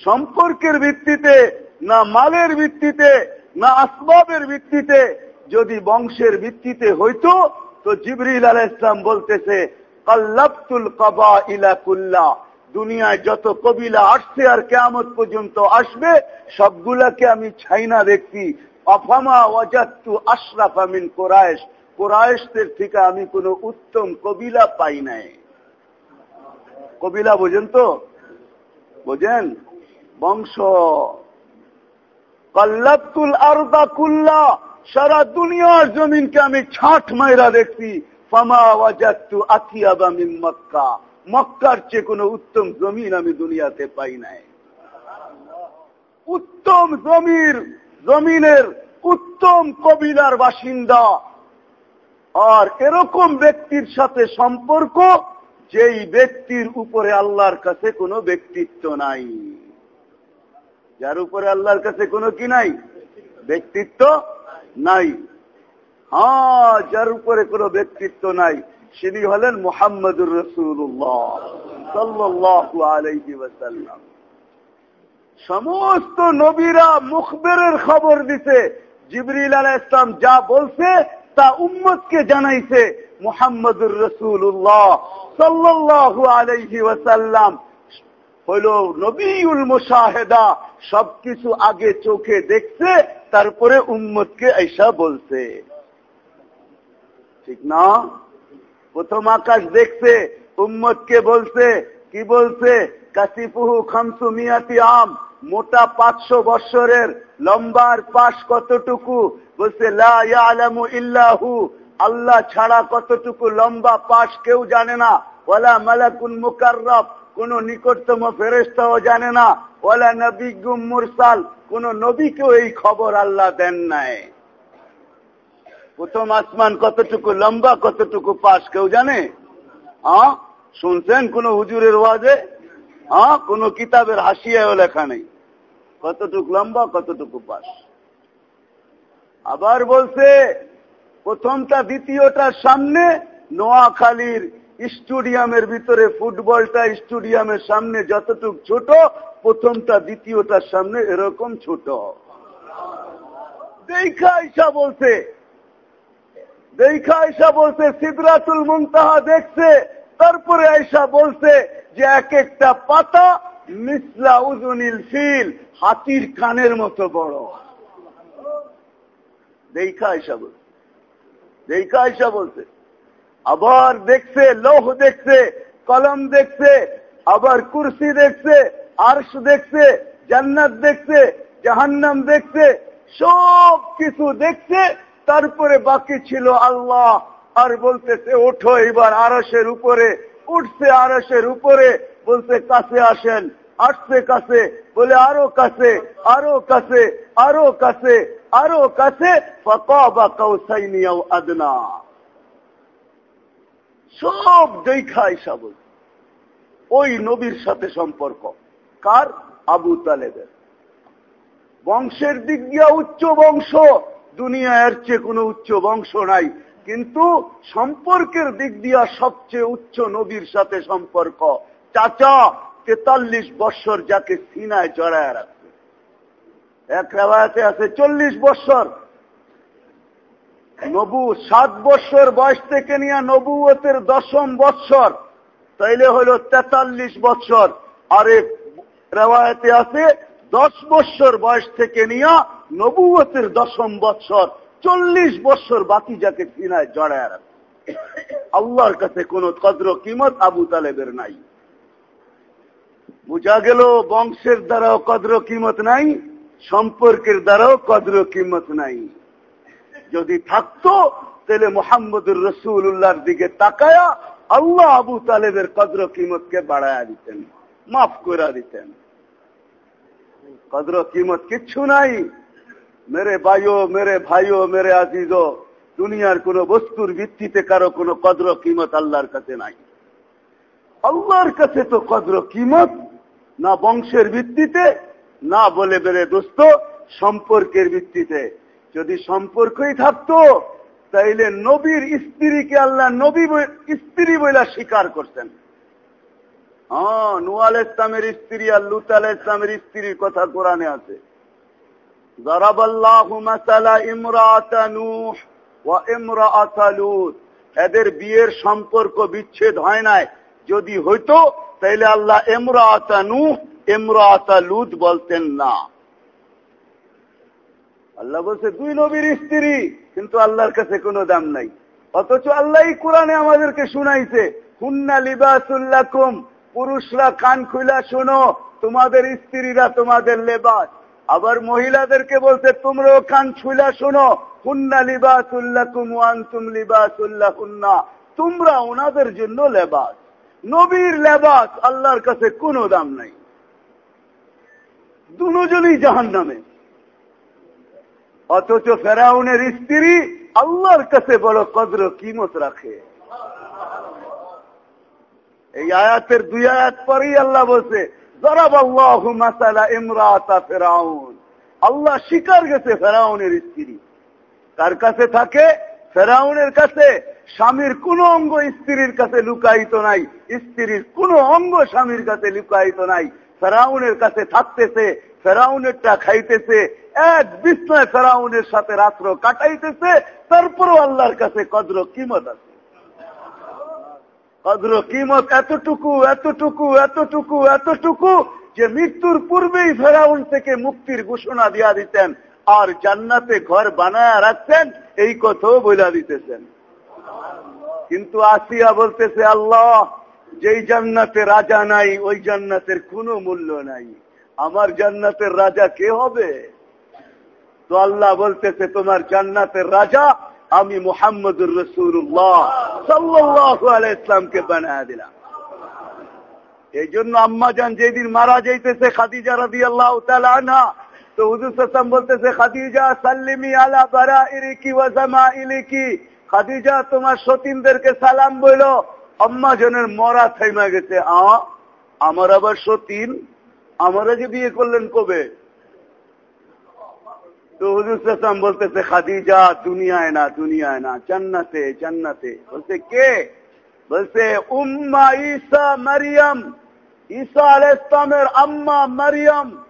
সম্পর্কের ভিত্তিতে, না মালের ভিত্তিতে, না আসবাবের ভিত্তিতে যদি বংশের ভিত্তিতে হইতো, তো জিবরিল আলাহ ইসলাম বলতেছে, কাল্লাবতুল কবা ইলা কুল্লা, দুনিয়ায় যত কবিলা আসছে আর কেমত পর্যন্ত আসবে, সবগুলাকে আমি ছাইনা দেখছি। অফামা ওয়াজাত্তু আশরাফ আমিন কোরআশ কোরআশদের থেকে আমি কোন উত্তম কবিলা পাই নাই। কবিলা বোঝেন তো? বোঝেন? বংশ কল্লাতুল আরদা কুল্লা সারা দুনিয়ার জমিনকে আমি ছাট মাইরা দেখছি। মক্কার চেয়ে উত্তম জমিন আমি দুনিয়াতে পাই নাই। উত্তম জমির, জমিনের উত্তম কবিলার বাসিন্দা। আর এরকম ব্যক্তির সাথে সম্পর্ক, যেই ব্যক্তির উপরে আল্লাহর কাছে কোনো ব্যক্তিত্ব নাই। যার উপরে আল্লাহর কাছে কোনো কি নাই? ব্যক্তিত্ব নাই। হ্যাঁ যার উপরে কোনো ব্যক্তিত্ব নাই। তিনি হলেন মোহাম্মদুর রসুল্লাহ সমস্ত নবীরা মুখবেরের খবর দিছে। জিবরিল আলাহ ইসলাম যা বলছে তা উম্মতকে জানাইছে মোহাম্মদুর রসুল্লাহ সাল্লাহু আলাইহি ওয়াসাল্লাম। হইল নবীউল মুশাহেদা, সবকিছু আগে চোখে দেখছে, তারপরে উম্মতকে ऐसा বলছে। ঠিক না? প্রথম আকাশ দেখছে, উম্মতকে বলছে, কি বলছে? কাশিপুহু খামসু মিয়াতি আম, মোটা পাঁচশো বৎসরের লম্বার পাশ কতটুকু? বলছে লামু ইল্লাহু, আল্লাহ ছাড়া কতটুকু লম্বা পাশ কেউ জানে না। ওলা মালাকুন মুকাররব কোন নিকটতম ফেরেস্তাও জানে না ওলা নবীগুম মুরসাল, কোন নবীকেও এই খবর আল্লাহ দেন নাই। প্রথম আসমান কতটুকু লম্বা, কতটুকু পাশ, কেউ জানে? হ্যাঁ শুনছেন কোন হুজুরের ওয়াজে? হ্যাঁ কোন কিতাবের হাসিয়াও লেখা নেই। কতটুকু লম্বা, কতটুকু পাশ। আবার বলছে, প্রথমটা, দ্বিতীয়টার সামনে নোয়াখালীর স্টেডিয়ামের ভিতরে ফুটবলটা স্টুডিয়ামের সামনে যতটুক ছোট, প্রথমটা দ্বিতীয়টার সামনে এরকম ছোট। দেখা বলছে মুনতাহা দেখছে। তারপরে আয়সা বলছে যে এক একটা পাতা মিসলা উজুনিল ফিল, হাতির কানের মতো বড়। দেখা আয়সা বলছে, দেখা আয়সা বলছে। আবার দেখছে, লৌহ দেখছে, কলম দেখছে, আবার কুরসি দেখছে, আরশ দেখছে, জান্নাত দেখছে, জাহান্নাম দেখছে, সব কিছু দেখছে, তারপরে বাকি ছিল আল্লাহ। আর বলতেছে, ওঠো এবার আরসের উপরে। উঠছে আরসের উপরে, বলছে, কাছে আসেন। আসছে কাছে, বলে, আরও কাছে আরও কাছে আরও কাছে আরও কাছে আদনা। সব দেখা সব। ওই নবীর সাথে সম্পর্ক। কার? আবু তালেবের। বংশের দিক দিয়া উচ্চ বংশ দুনিয়া এর চেয়ে কোনো উচ্চ বংশ নাই। কিন্তু সম্পর্কের দিক দিয়া সবচেয়ে উচ্চ নবীর সাথে সম্পর্ক। চাচা তেতাল্লিশ বৎসর যাকে সিনায় জড়ায় রাখছে। এক রেবায়তে আছে চল্লিশ বৎসর। নবু সাত বৎসর বয়স থেকে নিয়ে নবুয়তের দশম বৎসর, তাইলে হলো তেতাল্লিশ বৎসর। আরে রেওয়ায়তে আছে, দশ বৎসর বয়স থেকে নিয়ে নবুয়তের দশম বৎসর। চল্লিশ বৎসর বাকি যাকে সিনায় জড়ায় রাখছে আল্লাহর কাছে কোন কদ্র কিমত আবু তালেবের নাই। বোঝা গেল বংশের দ্বারাও কদ্র কিমত নাই, সম্পর্কের দ্বারাও কদ্র কিমত নাই। যদি থাকতো, তাহলে মোহাম্মদুর রসুল্লাহর দিকে তাকায়া আল্লাহ আবু তালেবের কদ্র কিমতকে বাড়ায়া দিতেন, মাফ করে দিতেন। কদ্র কিমত কিচ্ছু নাই। মেরে ভাইও মেরে ভাইও, মেরে আজিজ দুনিয়ার কোন বস্তুর ভিত্তিতে কারও কোনো কদ্র কিমত আল্লাহর কাছে নাই। আল্লাহর কাছে তো কদ্র কিমত না বংশের ভিত্তিতে, না বলে বেড়ে দোস্ত, সম্পর্কের ভিত্তিতে। যদি সম্পর্কই থাকতো, তাইলে নবীর স্ত্রীকে আল্লাহ নবী স্ত্রী বইলা স্বীকার করছেন হ্যাঁ নুয়াল ইসলামের স্ত্রী আর লুত আল ইসলামের স্ত্রীর কথা কোরআনে আছে। এদের বিয়ের সম্পর্ক বিচ্ছেদ হয় নাই। যদি হইতো, তাইলে আল্লাহ এমরা আতানু এমরা আতালুদ বলতেন না। আল্লাহ বলছে, দুই নবীর স্ত্রী, কিন্তু আল্লাহর কাছে কোনো দাম নাই। অথচ আল্লাহ কোরআনে আমাদেরকে শুনাইছে, হুন্না লিবাসুল্লাকুম পুরুষরা কান খুলা শোনো, তোমাদের স্ত্রীরা তোমাদের লেবাস। আবার মহিলাদেরকে বলছে, তোমরাও কান ছুলা শোনো, হুন্না লিবাসুল্লাকুম ওয়ান্তুম লিবাসুল্লাহ হুন্না তোমরা ওনাদের জন্য লেবাস। নবীর লেবাস আল্লাহর কাছে কোনো দাম নাই। দুজনই জাহান নামে অথচ ফেরাউনের স্ত্রী আল্লাহর কাছে বড় কদ্র কিমত রাখে। এই আয়াতের দুই আয়াত পরেই আল্লাহ বলছে আল্লাহ শিকার গেছে ফেরাউনের স্ত্রী। কার কাছে থাকে? ফেরাউনের কাছে। স্বামীর কোন অঙ্গ স্ত্রীর কাছে লুকায়িত নাই। স্ত্রীর কোন অঙ্গ স্বামীর কাছে লুকায়িত নাই। ফেরাউনের কাছে থাকতেছে, ফেরাউনেরটা খাইতেছে এক বিস্ময় ফেরাউনের সাথে রাত্র কাটাইতেছে, তারপরও আল্লাহর কাছে কদ্র কিমত আছে। কদ্র কিমত এতটুকু এতটুকু এতটুকু এতটুকু যে মৃত্যুর পূর্বেই ফেরাউন থেকে মুক্তির ঘোষণা দিয়া দিতেন আর জান্নাতে ঘর বানায় রাখতেন, এই কথাও বইলা দিতেছেন। কিন্তু আসিয়া বলতেছে, আল্লাহ, যেই জান্নাতে রাজা নাই, ওই জান্নাতের কোনো মূল্য নাই। আমার জান্নাতের রাজা কে হবে? তো আল্লাহ বলতেছে, তোমার জান্নাতের রাজা আমি মোহাম্মদুর রসুল্লাহ সাল্লাহ ইসলামকে বানায় দিলাম। এই জন্য আম্মা যান যেদিন মারা যাইতেছে খাদিজা রাদি আল্লাহ আনা তো হুজুর সাসাম বলতেছে, খাদিজা, সাল্লিমি আলা বারা ইরিকি ওয়াজামা ইলিকি খাদিজা, তোমার সতীনদেরকে সালাম বইল। আম্মা জনের মরা থাইমা গেছে। আমার আবার সতীন? আমারা যে বিয়ে করলেন কবে? তো হুজুর বলতেছে, খাদিজা দুনিয়ায় না দুনিয়ায় না, জান্নাতে জান্নাতে। বলতে কে? বলছে, উম্মা ঈসা মারিয়াম। ঈসা আল ইসলামের আম্মা মারিয়াম।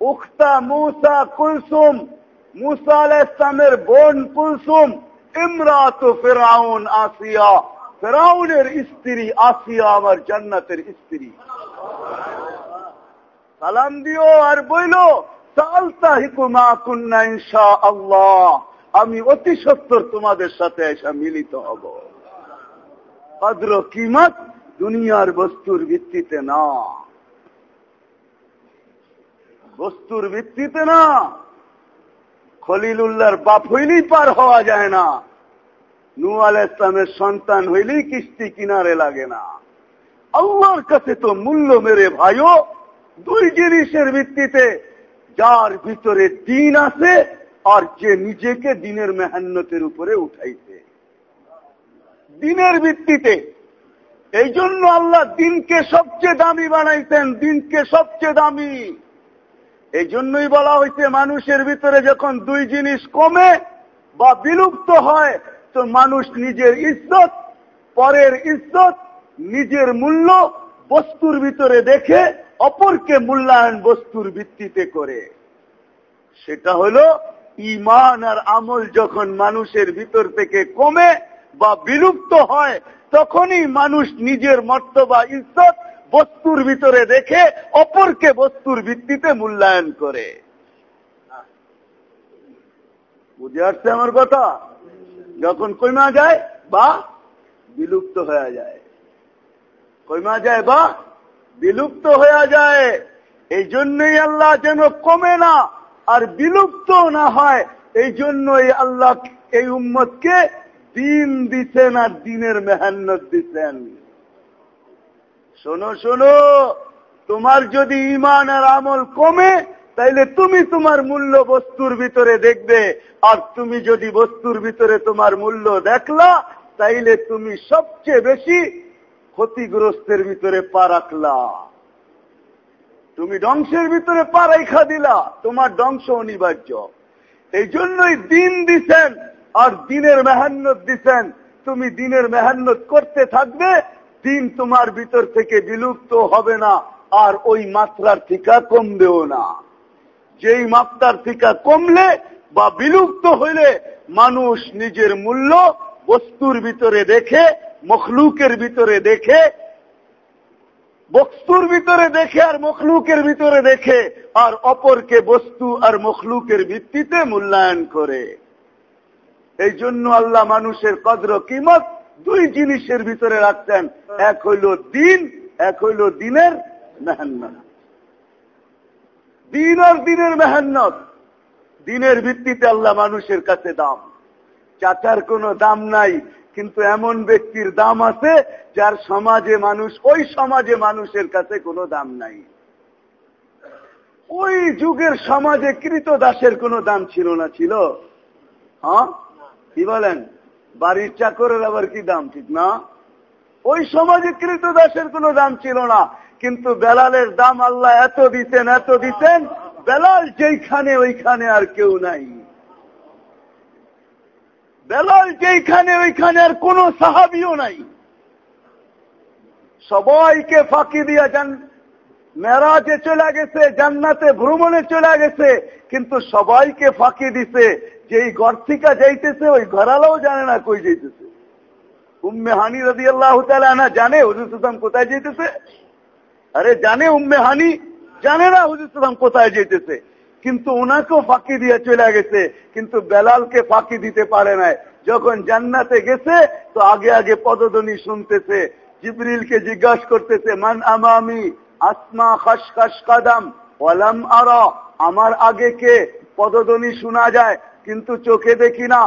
উখতা মুসা কুলসুম। মুসা আল ইসলামের বোন কুলসুম। ইমরাত ফেরাউন আসিয়া। ফেরাউনের স্ত্রী আসিয়া আমার জান্নাতের স্ত্রী। সালাম দিও আর বইল। আমি অতি সত্তর তোমাদের সাথে এসা মিলিত হব। কদ্র কিমত দুনিয়ার বস্তুর ভিত্তিতে না। বস্তুর ভিত্তিতে না। খলিলুল্লাহর বাপ হইলেই পার হওয়া যায় না। নু আল ইসলামের সন্তান হইলেই কিস্তি কিনারে লাগে না। আল্লাহর কাছে তো মূল্য মেরে ভাইও, দুই জিনিসের ভিত্তিতে যার ভিতরে দিন আছে আর যে নিজেকে দিনের মেহান্নতের উপরে উঠাইছে। দিনের ভিত্তিতে। এই জন্য আল্লাহ দিনকে সবচেয়ে দামি বানাইছেন, দিনকে সবচেয়ে দামি। এই জন্যই বলা হয়েছে মানুষের ভিতরে যখন দুই জিনিস কমে বা বিলুপ্ত হয়, তো মানুষ নিজের ইজ্জত, পরের ইজ্জত, নিজের মূল্য বস্তুর ভিতরে দেখে অপরকে মূল্যায়ন বস্তুর ভিত্তিতে করে। সেটা হলো ইমান আর আমল যখন মানুষের ভিতর থেকে কমে বা বিলুপ্ত হয়, তখনই মানুষ নিজের মর্তবা ইজ্জত বস্তুর ভিতরে দেখে অপরকে বস্তুর ভিত্তিতে মূল্যায়ন করে। বুঝে আসছে আমার কথা? যখন কইমা যায় বা বিলুপ্ত হয়ে যায়। কইমা যায় বা বিলুপ্ত হয়ে যায়। এই জন্যই আল্লাহ যেন কমে না আর বিলুপ্ত না হয়। এই জন্যই আল্লাহ এই উম্মতকে দিন দিচ্ছেন আর দিনের মেহান্নত দিচ্ছেন শোনো শোনো, তোমার যদি ইমান আর আমল কমে, তাইলে তুমি তোমার মূল্য বস্তুর ভিতরে দেখবে। আর তুমি যদি বস্তুর ভিতরে তোমার মূল্য দেখলা, তাইলে তুমি সবচেয়ে বেশি ক্ষতিগ্রস্তের ভিতরে পা রাখলা। তুমি ধ্বংসের ভিতরে পা রেখা দিলা, তোমার ধ্বংস অনিবার্য। এই জন্যই দিন দিছেন আর দিনের মেহান্নত দিছেন। তুমি দিনের মেহান্নত করতে থাকবে, দিন তোমার ভিতর থেকে বিলুপ্ত হবে না, আর ওই মাত্রার থিকা কমবেও না। যেই মাত্রার থিকা কমলে বা বিলুপ্ত হইলে মানুষ নিজের মূল্য বস্তুর ভিতরে দেখে মখলুকের ভিতরে দেখে, বস্তুর ভিতরে দেখে আর মখলুকের ভিতরে দেখে, আর অপরকে বস্তু আর মখলুকের ভিত্তিতে মূল্যায়ন করে। এই জন্য আল্লাহ মানুষের কদ্র কিমত দুই জিনিসের ভিতরে রাখতেন, এক হইল দিন, এক হইল দিনের মেহান্নত। দিন আর দিনের মেহান্নত, দিনের ভিত্তিতে আল্লাহ মানুষের কাছে দাম। চাচার কোনো দাম নাই কিন্তু এমন ব্যক্তির দাম আছে যার সমাজে মানুষ, ওই সমাজে মানুষের কাছে কোনো দাম নাই। ওই যুগের সমাজে কৃত দাসের কোনো দাম ছিল না, ছিল? হ্যাঁ? কি বলেন? বাড়ির চাকরের আবার কি দাম, ঠিক না? ওই সমাজে কৃত দাসের কোনো দাম ছিল না, কিন্তু বেলালের দাম আল্লাহ এত দিতেন এত দিতেন, বেলাল যেইখানে ওইখানে আর কেউ নাই। বেলাল যেইখানে, ওইখানে আর কোন সাহাবিও নাই। সবাইকে ফাঁকি দিয়া যান মেরাজে চলে গেছে, জান্নাতে ভ্রমণে চলে গেছে, কিন্তু সবাইকে ফাঁকি দিছে। যেই ঘর থেকে যাইতেছে, ওই ঘরালাও জানে না কই যাইতেছে। উম্মে হানি রদি আল্লাহ না জানে, হুজুর সুদাম কোথায় যেতেছে আরে জানে উম্মে হানি? জানে না হুজুর সুদাম কোথায় যেতেছে কিন্তু ওনাকেও ফাঁকি দিয়ে চলে গেছে, কিন্তু বেলালকে ফাঁকি দিতে পারে নাই। যখন জান্নাতে গেছে, তো আগে আগে পদধ্বনি শুনতেছে। জিবরিলকে জিজ্ঞাসা করতেছে, মান আমামি? আসমা খাস খাস কাদাম? ওয়ালাম আরা? আমার আগে কে? পদধ্বনি শোনা যায়, কিন্তু চোখে দেখি না।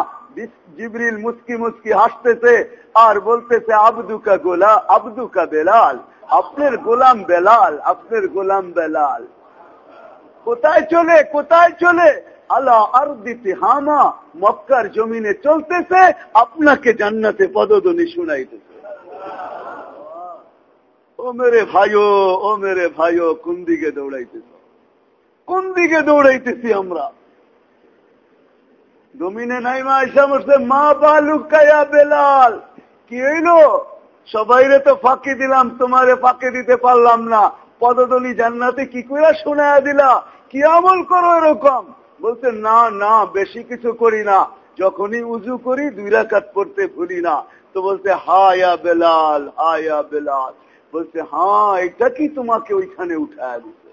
জিবরিল মুস্কি মুস্কি হাসতেছে আর বলতেছে, আবদুকা গোলা আবদুকা বেলাল। আপনার গোলাম বেলাল, আপনার গোলাম বেলাল। কোথায় চলে কোথায় চলে? আল্লাহ আর দিতে হামা মক্কার জমিনে চলতেছে, আপনাকে জান্নাতে পদধ্বনি শুনাইতেছে। ও মেরে ভাইও, ও মেরে ভাইও, কোন দিকে দৌড়াইতেছ? কোন দিকে দৌড়াইতেছি আমরা? জমিনে নাই মা এসে বসে মা বালুকায়া বেলাল। কি হইল? সবাইরে তো ফাঁকি দিলাম, তোমারে ফাঁকি দিতে পারলাম না। পদদলি জান্নাতে কি করে শোনায় দিলা? কি আমল করো এরকম? বলতে না না, বেশি কিছু করি না। যখনই উজু করি, দুই রাকাত পড়তে ভুলি না। তো বলতে হায়া বেলাল হায়া বেলাল। বলছে হ্যাঁ এটা কি তোমাকে ওইখানে উঠায় দিচ্ছে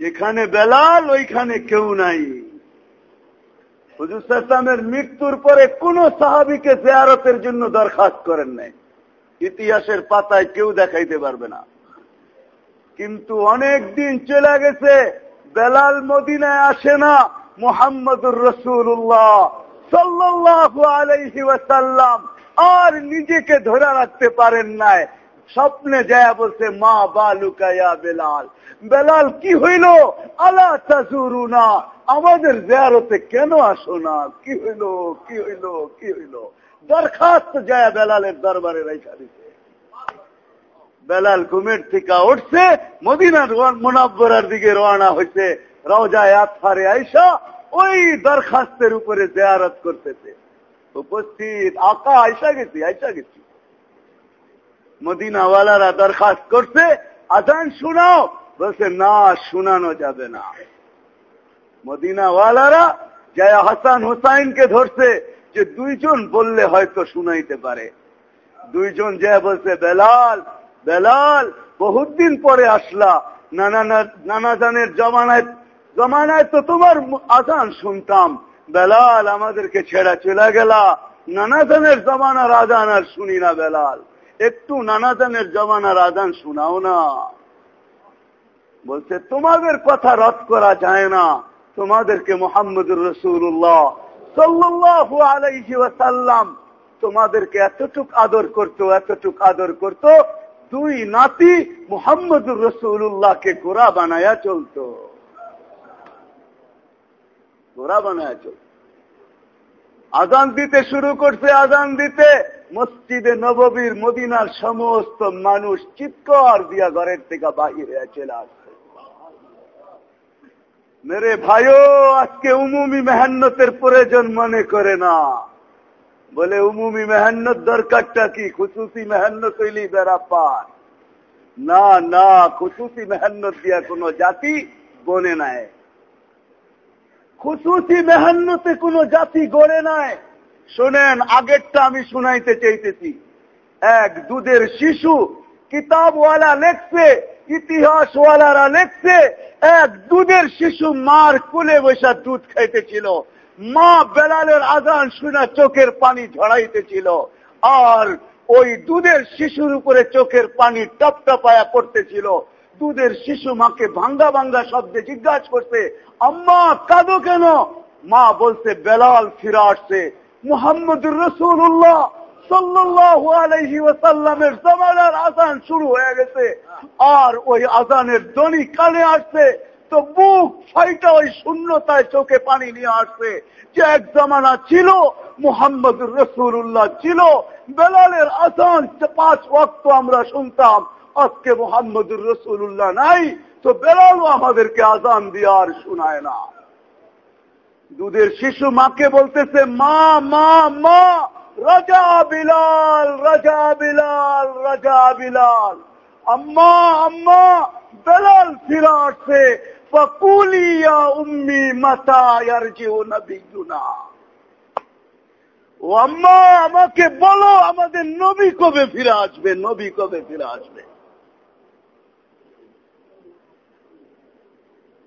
যেখানে বেলাল, ওইখানে কেউ নাই। হুজুর মৃত্যুর পরে কোন সাহাবিকে জেয়ারতের জন্য দরখাস্ত করেন নাই। ইতিহাসের পাতায় কেউ দেখাইতে পারবে না। কিন্তু অনেক দিন চলে গেছে, বেলাল মদিনায় আসে না মোহাম্মদুর রসুল্লাহ সাল্লাহ আলাইহি আর নিজেকে ধরে রাখতে পারেন নাই। স্বপ্নে যায় বলছে, মা বালুকায়া বেলাল। বেলাল কি হইল? আলা তাজুরুনা। আমাদের জেয়ারতে কেন আসো না? কি হইল? কি হইল? কি হইল? দরখাস্ত যায় বেলালের দরবারে রেখা দিতে বেলাল ঘুমের থেকে উঠছে, মদিনার মোনাব্বরার দিকে রওনা হয়েছে রওজায় আতফারে আইসা ওই দরখাস্তের উপরে জেয়ারত করতেছে। উপস্থিত, আকা আইসা গেছি আইসা গেছি। মদিনাওয়ালারা দরখাস্ত করছে, আজান শোনাও, বলছে, না, শোনানো যাবে না। মদিনাওয়ালারা, জয়া হাসান হুসাইনকে ধরছে যে দুইজন বললে হয়তো শুনাইতে পারে। দুইজন যে বলছে, বেলাল বেলাল, বহুত দিন পরে আসলা। নানা জানের জমানায় জমানায় তো তোমার আজান শুনতাম। বেলাল আমাদেরকে ছেড়া চলে গেলা। নানা জানের জমানার আজান আর শুনি না বেলাল। একটু নানা জানের জমানার আজান শোনাও না। বলছে, তোমাদের কথা রদ করা যায় না। তোমাদেরকে মোহাম্মদুর রসুল্লাহ ওয়াসাল্লাম তোমাদেরকে এতটুক আদর করত, এতটুক আদর করত, দুই নাতি মোহাম্মদুর রসুল্লাহকে গোড়া বানায়া চলত। গোড়া বানায়া চলত। আজান দিতে শুরু করছে, আজান দিতে মসজিদে নববীর মদিনার সমস্ত মানুষ চিৎকার দিয়া ঘরের থেকে বাহিরে চলে আসছে মেরে ভাইও, আজকে উমুমি মেহান্নতের প্রয়োজন মনে করে না। বলে, উমুমি মেহান্নত দরকারটা কি? খুশুসি মেহান্নত হইলি বেড়া পার। না না খুশুসি মেহান্নত দিয়া কোন জাতি বনে নাই। খুশুসি মেহান্নতে কোন জাতি গড়ে নাই। শোনেন, আগেরটা আমি শুনাইতে চাইতেছি। এক, দুধের শিশু কিতাবওয়ালা লেখছে ইতিহাসওয়ালারা লেখছে, এক দুধের শিশু মার কুলে বৈশা দুধ খাইতেছিল। মা বেলালের আজান শুনা চোখের পানি ঝড়াইতেছিল আর ওই দুধের শিশুর উপরে চোখের পানি টপ টপায়া পড়তেছিল। দুধের শিশু মাকে ভাঙ্গা ভাঙ্গা শব্দে জিজ্ঞাসা করছে, আম্মা, কাঁদো কেন? মা বলছে, বেলাল ফিরে আসছে, মোহাম্মদুর রসুল্লাহ ওসাল্লামের জমানার আজান শুরু হয়ে গেছে। আর ওই আজানের দনি কানে আসছে, তো বুক ফাইটা ওই শূন্যতায় চোখে পানি নিয়ে আসছে। যে এক জমানা ছিল মুহাম্মদুর রসুল্লাহ ছিল, বেলালের আজান পাঁচ ওয়াক্ত আমরা শুনতাম, আজকে মোহাম্মদুর রসুল্লাহ নাই, তো বেলালও আমাদেরকে আজান দিয়ে আর শোনায় না। দুধের শিশু মাকে বলতেছে, মা মা মা। রাজা বিলাল রাজা বিলাল রাজা বিলাল। আম্মা আম্মা, বেলাল ফিরে আসছে। ফকুলিয়া উম্মি মাতা ইয়ারজিউ নবিয়ুনা। ও আম্মা, আমাকে বলো, আমাদের নবী কবে ফিরে আসবে? নবী কবে ফিরে আসবে?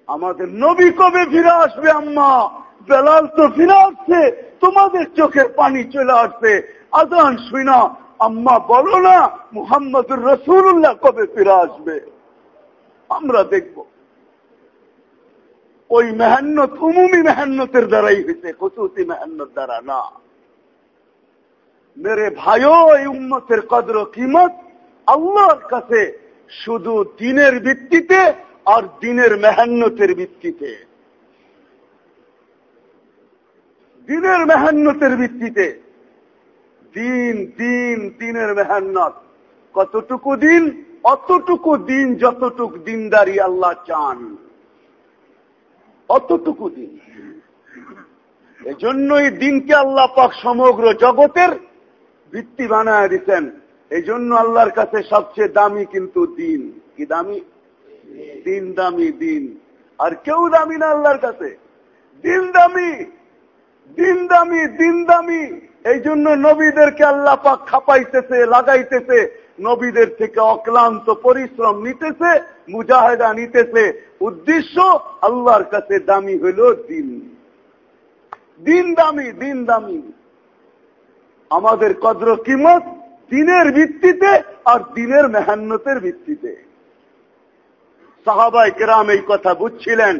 আমাদের নবী কবে ফিরে আসবে আম্মা? বেলাল তো ফিরে আসছে। তোমাদের চোখের পানি চলে আসবে। আজান শুই না। আম্মা বলো না, মুহাম্মদুর রসুল্লাহ কবে ফিরে আসবে? আমরা দেখব। ওই মেহান্নত, উমুমি মেহান্নতের দ্বারাই হয়েছে খসুসি মেহান্নত দ্বারা না। মেরে ভাইও এই উম্মতের কদর কিমত আল্লাহর কাছে শুধু দিনের ভিত্তিতে আর দিনের মেহান্নতের ভিত্তিতে। দিনের মেহান্নতের ভিত্তিতে। দিন দিন, দিনের মেহান্নত। কতটুকু দিন, অতটুকু দিন যতটুকু দিনদারি আল্লাহ চান। অতটুকু দিন। এজন্যই দিনকে আল্লাহ পাক সমগ্র জগতের ভিত্তি বানায় দিচ্ছেন এই জন্য আল্লাহর কাছে সবচেয়ে দামি কিন্তু দিন। কি দামি? দিন দামি দিন। আর কেউ দামি না আল্লাহর কাছে। দিন দামি। দিন দামি দিন দামি এই জন্য নবীদেরকে আল্লাহ পাক খাপাইতেছে, লাগাইতেছে। নবীদের থেকে অক্লান্ত পরিশ্রম নিতেছে, মুজাহেদা নিতেছে। উদ্দেশ্য, আল্লাহর কাছে দামি হইল দিন। দিন দামি দিন দামি আমাদের কদ্র কিমত দিনের ভিত্তিতে আর দিনের মেহান্নতের ভিত্তিতে। সাহাবাই কেরাম এই কথা বুঝছিলেন।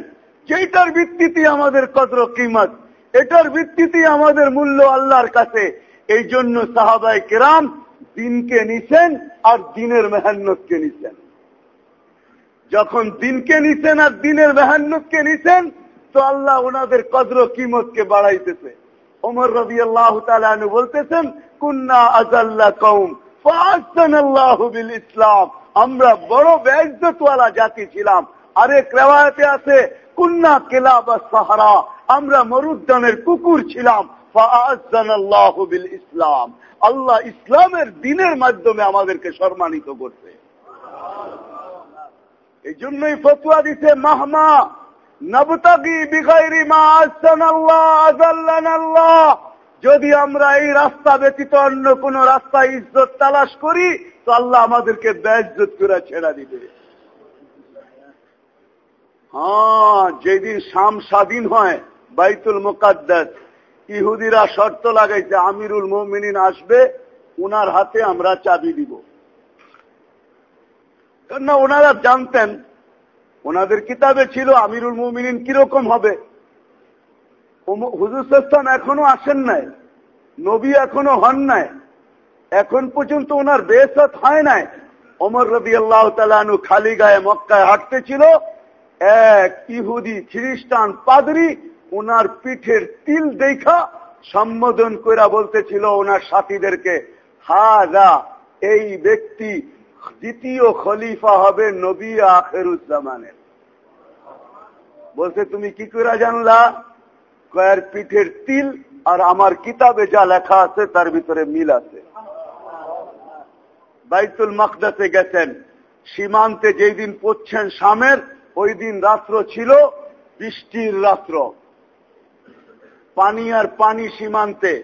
যেটার ভিত্তিতে আমাদের কদ্র কিমত এটার ভিত্তিতে আমাদের মূল্য আল্লাহর কাছে। এই জন্য সাহাবাই কেরাম দিনকে নিছেন আর দিনের মেহান্নতকে নিছেন। যখন দিনকে নিছেন আর দিনের মেহান্নতকে নিছেন, তো আল্লাহ ওনাদের কদ্র কিমতকে বাড়াইতেছে। ওমর রবি আল্লাহ তালু বলতেছেন, কুন্না আজাল্লা কৌম ইসলাম। আমরা বড় ব্যজতওয়ালা জাতি ছিলাম। আরেক রেওয়ায়তে আছে, কুন্না কেলা বা সাহারা, আমরা মরুদ্দানের কুকুর ছিলাম বিল ইসলাম। আল্লাহ ইসলামের দিনের মাধ্যমে আমাদেরকে সম্মানিত করছে। এই জন্যই ফতুয়া দিছে, মাহমা যদি আমরা এই রাস্তা ব্যতীত অন্য কোন রাস্তায় ইজ্জত তালাশ করি, তো আল্লাহ আমাদেরকে বেজ্জত করে ছেড়া দিবে। হ্যাঁ যেদিন শাম স্বাধীন হয়, বাইতুল মোকাদ্দাস, ইহুদিরা শর্ত লাগাইছে, আমিরুল মোমিনিন আসবে, উনার হাতে আমরা চাবি দিব। না ওনারা জানতেন ওনাদের কিতাবে ছিল আমিরুল মোমিনিন কীরকম হবে। হুজুর সাম এখনও আসেন নাই, নবী এখনও হন নাই, এখন পর্যন্ত ওনার বেসত হয় নাই। অমর রবি আল্লাহ তালু খালি গায়ে মক্কায় হাঁটতেছিল এক ইহুদি খ্রিস্টান পাদরি ওনার পিঠের তিল দেখা সম্বোধন করে বলতেছিল ওনার সাথীদেরকে, হাজা, এই ব্যক্তি দ্বিতীয় খলিফা হবে নবী আখেরুজ্জামানের। বলছে, তুমি কি করে জানলা? কয়ের পিঠের তিল আর আমার কিতাবে যা লেখা আছে তার ভিতরে মিল আছে। বাইতুল মকদাসে গেছেন। সীমান্তে যেই দিন পড়ছেন শামের ওই দিন রাত্র ছিল বৃষ্টির রাত্র। পানি আর পানি সীমান্তে।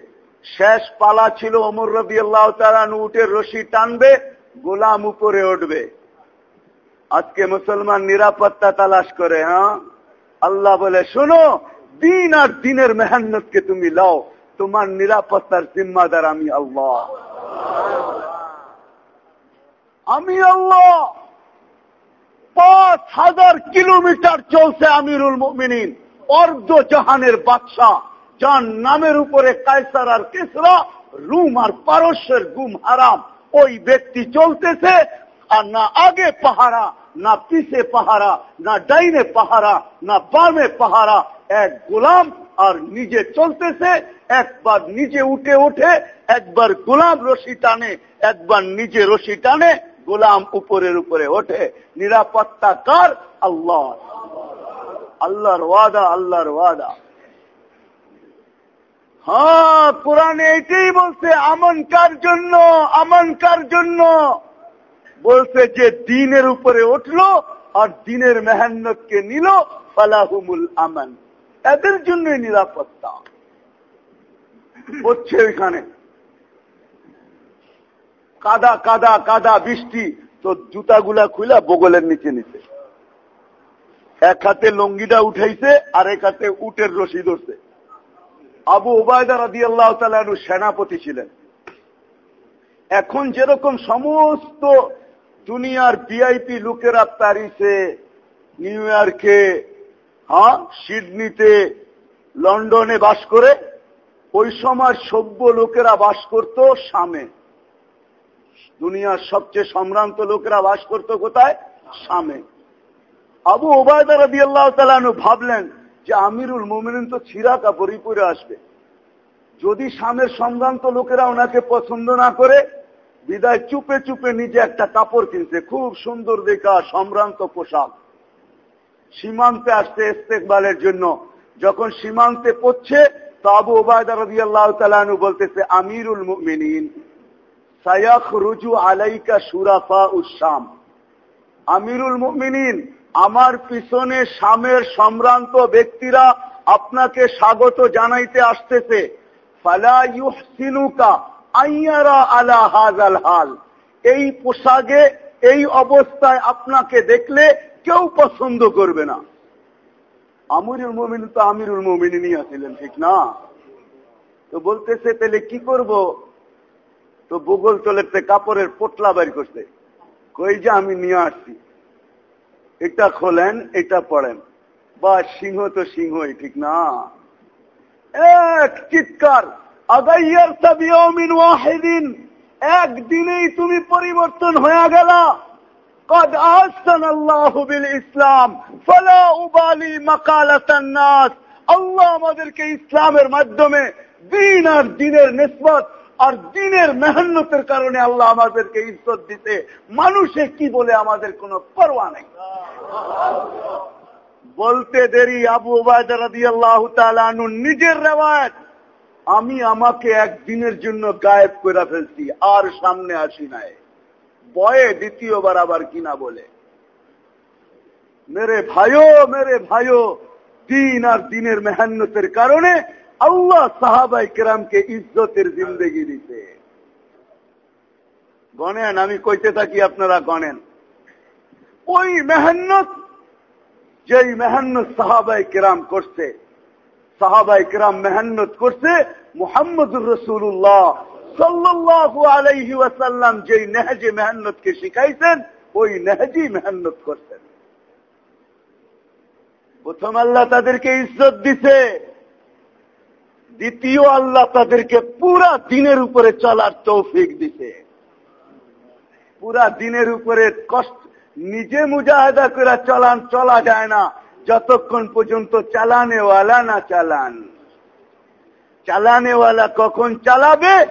শেষ পালা ছিল অমর রবি আল্লাহ তালান উঠে রশি টানবে, গোলাম উপরে উঠবে। আজকে মুসলমান নিরাপত্তা তালাশ করে হ্যাঁ? আল্লাহ বলে, শোনো, দিন আর দিনের মেহান্নতকে তুমি লাও। তোমার নিরাপত্তার জিম্মাদার আমি আল্লাহ। আমি আল্লাহ! পাঁচ হাজার কিলোমিটার চলছে আমিরুল মিনিন অর্ধ জাহানের বাদশাহ, যার নামের উপরে কায়সার আর কেসরা, রুম আর পারস্যের গুম হারাম। ওই ব্যক্তি চলতেছে, আর না আগে পাহারা, না পিছে পাহারা, না ডাইনে পাহারা, না বামে পাহারা। এক গোলাম আর নিজে চলতেছে, একবার নিজে উঠে ওঠে, একবার গোলাম রশি টানে, একবার নিজে রশি টানে গোলাম উপরের উপরে ওঠে, নিরাপত্তা কার? আল্লাহ আল্লাহর ওয়াদা আল্লাহর ওয়াদা। হ্যাঁ কোরআনে এটাই বলছে, আমন কার জন্য? আমন কার জন্য? বলছে যে, দিনের উপরে উঠল আর দিনের মেহান্নতকে নিল, ফালাহুমুল আমান। এদের জন্যই নিরাপত্তা। হচ্ছে ওইখানে। কাদা কাদা কাদা বৃষ্টি, তো জুতাগুলা খুলা বগলের নিচে নিচে এক হাতে লঙ্গিটা উঠাইছে, আর এক হাতে উটের রশি ধরছে। আবু ওবায়দা রাদি আল্লাহ তালু সেনাপতি ছিলেন। এখন যেরকম সমস্ত দুনিয়ার ভিআইপি লোকেরা প্যারিসে, নিউ ইয়র্কে হ্যাঁ সিডনিতে, লন্ডনে বাস করে, ওই সময় সভ্য লোকেরা বাস করত সামে। দুনিয়ার সবচেয়ে সম্ভ্রান্ত লোকেরা বাস করত কোথায়? সামে আবু ওবায়দা রবি ভাবলেন যে আমিরুল মোমিন তো ছিঁড়া কাপড়ই পরে আসবে। যদি স্বামের সম্ভ্রান্ত লোকেরা ওনাকে পছন্দ না করে, বিদায় চুপে চুপে নিজে একটা কাপড় কিনছে, খুব সুন্দর দেখা সম্ভ্রান্ত পোশাক। সীমান্তে আসতে ইস্তেকবালের জন্য। যখন সীমান্তে পড়ছে, তো আবু ওবায়দা রবি বলতেছে, আমিরুল মিনিন আমিরুল মুমিনিন, আমার পিছনে শামের সম্ভ্রান্ত ব্যক্তিরা আপনাকে স্বাগত জানাইতে আসতেছে। এই পোশাকে, এই অবস্থায় আপনাকে দেখলে কেউ পছন্দ করবে না। আমিরুল মোমিন তো আমিরুল মোমিনই আছিলেন, ঠিক না? তো বলতেছে, তাহলে কি করব? তো বগল চলেতে কাপড়ের পোটলা বাইর করছে কই যে আমি নিয়ে আসছি এটা খোলেন এটা পড়েন বা সিংহ তো সিংহই ঠিক না এক চিৎকার আগাইয়ার সাবিয়মিন ওয়াহিদিন একদিনেই তুমি পরিবর্তন হয়ে গেলা قد أحسن الله بالإسلام فلا أبالي مقالة الناس আল্লাহ আমাদেরকে ইসলামের মাধ্যমে দিন আর দিনের নিসবত আর দিনের মেহনতের কারণে আল্লাহ আমাদেরকে ইজ্জত দিতে, মানুষে কি বলে আমাদের কোনো পরোয়া নেই। বলতে দেরি, আবু আল্লাহ নিজের রেওয়ায়ত, আমি আমাকে একদিনের জন্য গায়েব করে ফেলছি, আর সামনে আসি নাই। বয়ে দ্বিতীয়বার আবার কিনা বলে। মেরে ভাইও মেরে ভাইও, দিন আর দিনের মেহান্নতের কারণে আল্লাহ সাহাবাই কেরামকে ইজ্জতের জিন্দগি দিতে গণেন, আমি কইতে থাকি আপনারা গণেন। ওই মেহান্নত, যেই মেহান্নত সাহাবাই কেরাম করছে, সাহাবাই কেরাম মেহান্নত করছে মোহাম্মদুর রসুল্লাহ সাল্লাহু আলাইহি ওয়াসাল্লাম যেই নেহাজে মেহান্নতকে শিখাইছেন, ওই নেহাজি মেহান্নত করছেন। প্রথম আল্লাহ তাদেরকে ইজ্জত দিছে। দ্বিতীয় আল্লাহ তাদেরকে পুরা দিনের উপরে চলার তৌফিক দিছে। পুরা দিনের উপরে কষ্ট, নিজে মুজাহাদা করে চলান, চলা যায় না। যতক্ষণ পর্যন্ত চালানেওয়ালা না চালান। চালানেওয়ালা কখন চালাবে?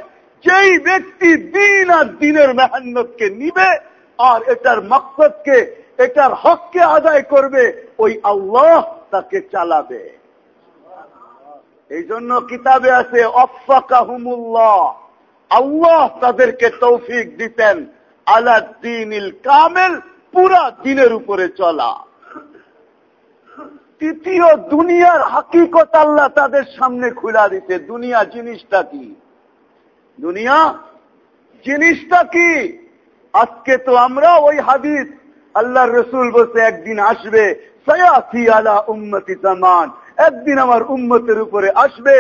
যেই ব্যক্তি দিন আর দিনের মেহান্নতকে নিবে, আর এটার মকসদকে, এটার হককে আদায় করবে, ওই আল্লাহ তাকে চালাবে। এই জন্য কিতাবে আছে আল্লাহ তাদেরকে তৌফিক দিতেন আলা দিন কামেল, পুরা দিনের উপরে চলা। তৃতীয়, দুনিয়ার হাকিকত আল্লাহ তাদের সামনে খুলা দিতে। দুনিয়া জিনিসটা কি? দুনিয়া জিনিসটা কি? আজকে তো আমরা ওই হাদিস আল্লাহ রসুল বসে একদিন আসবে সয়াসি আলা উম্মতি জামান একদিন আমার উম্মতের উপরে আসবে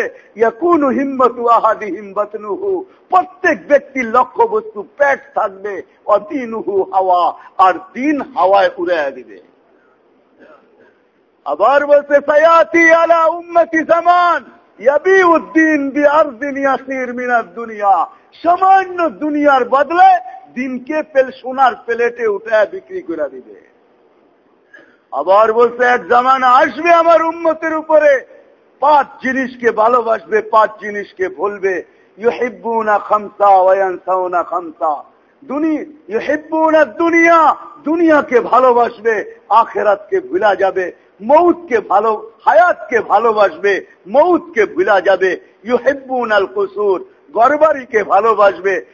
প্রত্যেক ব্যক্তির লক্ষ্য বস্তু পেট থাকবে অদিনুহু হাওয়া, আর দিন হাওয়ায় উড়ে দিবে। আবার বলছে, সয়াতি আলা উম্মতি জামান সামান্য দুনিয়ার বদলে দিনকে পেল সোনার প্লেটে উঠে বিক্রি করে দিবে। আবার বলছে, এক জামানা আসবে আমার উন্মতের উপরে। পাঁচ জিনিসকে ভালোবাসবে, পাঁচ জিনিসকে ভুলবে। ইউহিব্বুনা খামসা খামসা। দুনিয়া, দুনিয়াকে ভালোবাসবে, আখেরাতকে ভুলা যাবে। মৌতকে ভালো, হায়াতকে ভালোবাসবে, মৌতকে ভুলা যাবে। ইউহেব্বুন আল কুসুর, গরবারিকে ভালোবাসবে।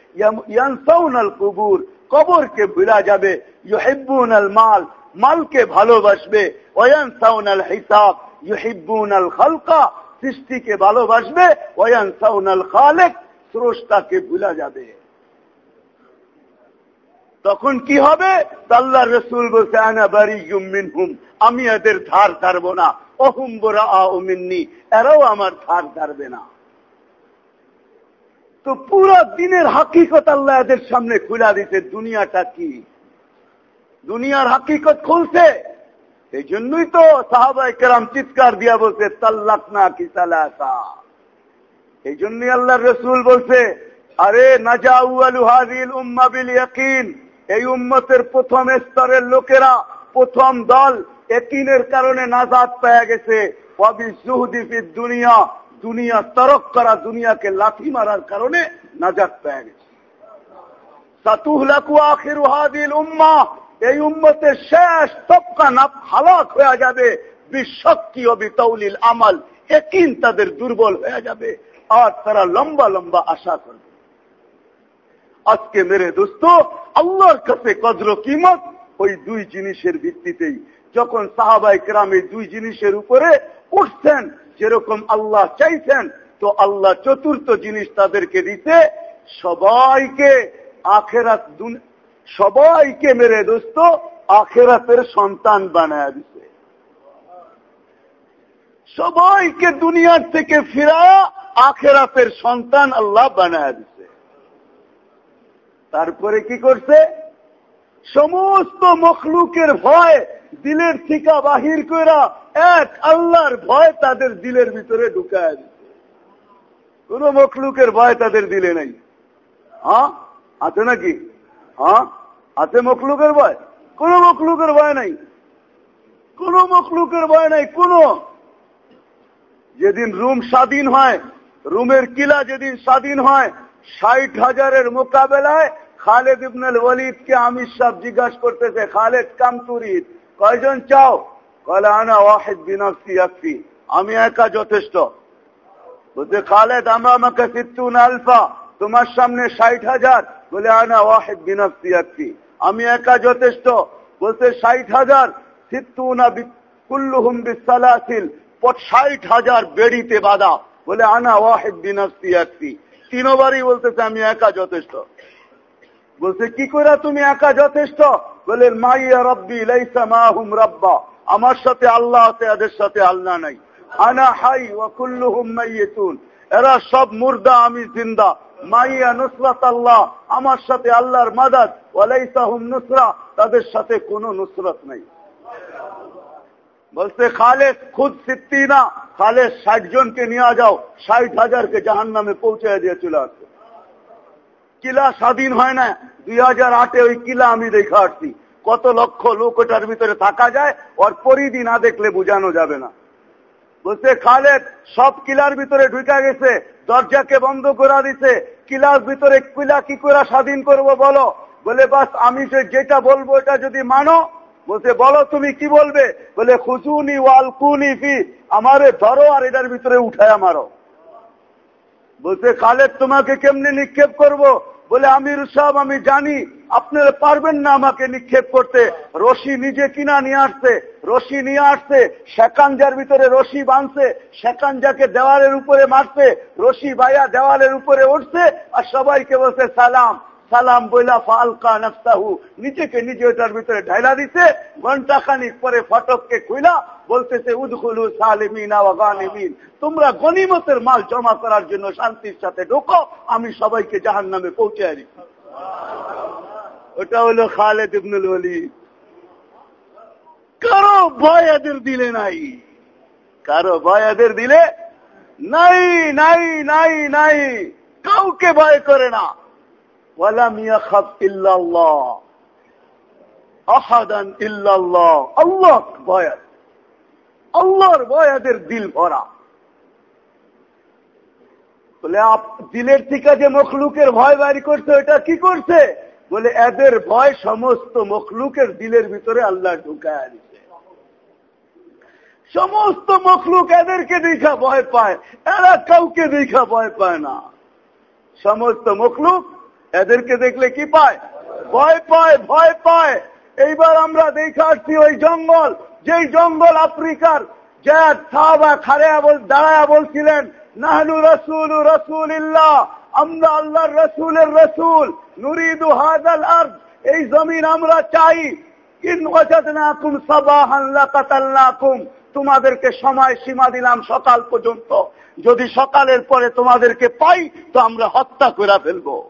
ইয়ানসাউন আল কুবুর, কবরকে ভুলা যাবে। ইউহেব্বুন আল মাল মালকে ভালোবাসবে। ওয়ানসাউন আল হিসাব ইউহিব্বুন আল খালকা, সৃষ্টিকে ভালোবাসবে। ওয়ানসাউন আল খালেক স্রষ্টাকে ভুলা যাবে। তখন কি হবে? আল্লাহ রসুল বলছে, আনা বাড়ি হুম আমি এদের ধার ধারবো না। অহুম বোরা আমিননি এরাও আমার ধার ধারবে না। তো পুরো দিনের হাকিকত আল্লাহ এদের সামনে খুলা দিতে দুনিয়াটা কি? দুনিয়ার হাকিকত খুলছে। এই জন্যই তো সাহাবাই কেরাম চিৎকার দিয়া বলছে তাল্লাক না কি এই জন্যই আল্লাহ রসুল বলছে, আরে নাজাউ আলু হাদিল উম্মা বিল ইয়াকিন। এই উম্মতের প্রথম স্তরের লোকেরা, প্রথম দল একিনের কারণে নাজাদ পেয়ে গেছে। দুনিয়া দুনিয়া তরক করা, দুনিয়াকে লাথি মারার কারণে নাজাদ পেয়ে গেছে। সাতুহলাকু আখির হাদিল উম্মা এই উম্মতের শেষ তবকা নাপ হালাক হয়ে যাবে। বিশক্তি ও বিতৌলিল আমাল একিন তাদের দুর্বল হয়ে যাবে। আর তারা লম্বা লম্বা আশা করবে। আজকে মেরে দোস্ত, আল্লাহর কাছে কদ্র কিমত ওই দুই জিনিসের ভিত্তিতেই। যখন সাহাবাই গ্রামে দুই জিনিসের উপরে উঠছেন, যেরকম আল্লাহ চাইছেন, তো আল্লাহ চতুর্থ জিনিস তাদেরকে দিতে সবাইকে আখেরাত সবাইকে মেরে দোস্ত, আখেরাতের সন্তান বানায় দিছে। সবাইকে দুনিয়ার থেকে ফিরা, আখেরাতের সন্তান আল্লাহ বানায় দিছে। তারপরে কি করছে? সমস্ত মখলুকের ভয় দিলের ঠিকা বাহির করা এক আল্লাহর ভয় তাদের দিলের ভিতরে ঢুকায় দিচ্ছে কোন মখলুকের ভয় তাদের দিলে নাই। হ্যাঁ? আছে নাকি? হ্যাঁ? আছে মখলুকের ভয়? কোন মখলুকের ভয় নাই। কোন মখলুকের ভয় নাই, কোন। যেদিন রুম স্বাধীন হয়, রুমের কিলা যেদিন স্বাধীন হয়, ষাট হাজারের মোকাবেলায় খালেদ ইবনুল ওয়ালিদকে আমির সাহ জিজ্ঞাসা করতেছে, খালেদ কামতুরিদ কয়জন চাও? কলে আনা ওয়াহিদ বিনফসি আকফি আমি একা যথেষ্ট। বলছে, খালেদ, আমরা আমাকে সিত্তুন আলফা, তোমার সামনে ষাট হাজার বলে, আনা ওয়াহিদ বিনফসি আকফি আমি একা যথেষ্ট। বলছে, ষাট হাজার। সিত্তুনা কুল্লুহুম বিসালাসিল। ষাট হাজার বেড়িতে বাধা। বলে, আনা ওয়াহিদ বিনফসি আকফি তিনবারই বলতেছে, আমি একা যথেষ্ট। বলছে, কি করে তুমি একা যথেষ্ট? বলে, মাইয়া রব্বি লাইসা মাহুম রব্বা। আমার সাথে আল্লাহ আছে, এদের সাথে আল্লাহ নাই। আনা হাই ওয়াকুল্লুহুম মাইয়েতুন। এরা সব মুর্দা, আমি জিন্দা। মাইয়া নুসরাত আল্লাহ, আমার সাথে আল্লাহর মাদাদ, ওয়ালাইসাহুম নুসরা, তাদের সাথে কোনো নুসরত নাই। বলছে, খালেদ খুদ সিদ্ধি না খালেদ ষাট জনকে নিয়ে যাও, ষাট হাজারকে জাহান নামে পৌঁছে দিয়ে চলে আসছে কিলা স্বাধীন হয় না, দুই হাজার আটে ওই কিলা আমি দেখা আসছি। কত লক্ষ লোক ওটার ভিতরে থাকা যায়, ওর পরিধি না দেখলে বোঝানো যাবে না। বলছে, খালেদ, সব কিলার ভিতরে ঢুকা গেছে, দরজাকে বন্ধ করা দিছে। কিলার ভিতরে কিলা কি করে স্বাধীন করব বলো? বলে, বাস, আমি যেটা বলব, এটা যদি মানো। বলছে, বলো, তুমি কি বলবে? বলে খুচুনি ওয়ালকুনি ফি, আমারে ধরো আর এটার ভিতরে উঠায় আমারও বলছে, খালেদ, তোমাকে কেমনে নিক্ষেপ করব? বলে, আমির সাহেব, আমি জানি আপনারা পারবেন না আমাকে নিক্ষেপ করতে। রশি নিজে কিনা নিয়ে আসছে, রশি নিয়ে আসছে শেকাঞ্জার ভিতরে রশি বাঁধছে শেকাঞ্জাকে দেওয়ালের উপরে মারছে, রশি বাইয়া দেওয়ালের উপরে উঠছে, আর সবাইকে বলছে, সালাম সালাম বইলা ফালকা নাস্তাহু নিজেকে নিজে ওটার ভিতরে ঢাইলা দিছে ঘণ্টা খানিক পরে ফটককে খুইলা বলতেছে, উদখুলু সালিমিনা ওয়াগানিমিন তোমরা গনিমতের মাল জমা করার জন্য শান্তির সাথে ঢোকো, আমি সবাইকে জাহান নামে পৌঁছে আনি। ওটা হলো খালেদ ইবনুল ওলি কারও ভয় এদের দিলে নাই। কারও ভয় এদের দিলে নাই নাই নাই নাই। কাউকে ভয় করে না। দিলের থেকে যে মখলুকের ভয় বাড়ি করছে এটা কি করছে? বলে, এদের ভয় সমস্ত মখলুকের দিলের ভিতরে আল্লাহ ঢুকায় দিচ্ছে সমস্ত মখলুক এদেরকে দেখা ভয় পায়, এরা কাউকে দেখা ভয় পায় না। সমস্ত মখলুক এদেরকে দেখলে কি পায়? ভয় পায় ভয় পায়। এইবার আমরা দেখে আসছি ওই জঙ্গল, যেই জঙ্গল আফ্রিকার দাঁড়ায়া বলছিলেন, নাহনু রসুল রসুল ইল্লাহ আমরা আল্লাহর রসুলের রসুল। নুরিদু হাজাল আর এই জমিন আমরা চাই। তোমাদেরকে সময় সীমা দিলাম সকাল পর্যন্ত। যদি সকালের পরে তোমাদেরকে পাই, তো আমরা হত্যা করে ফেলব।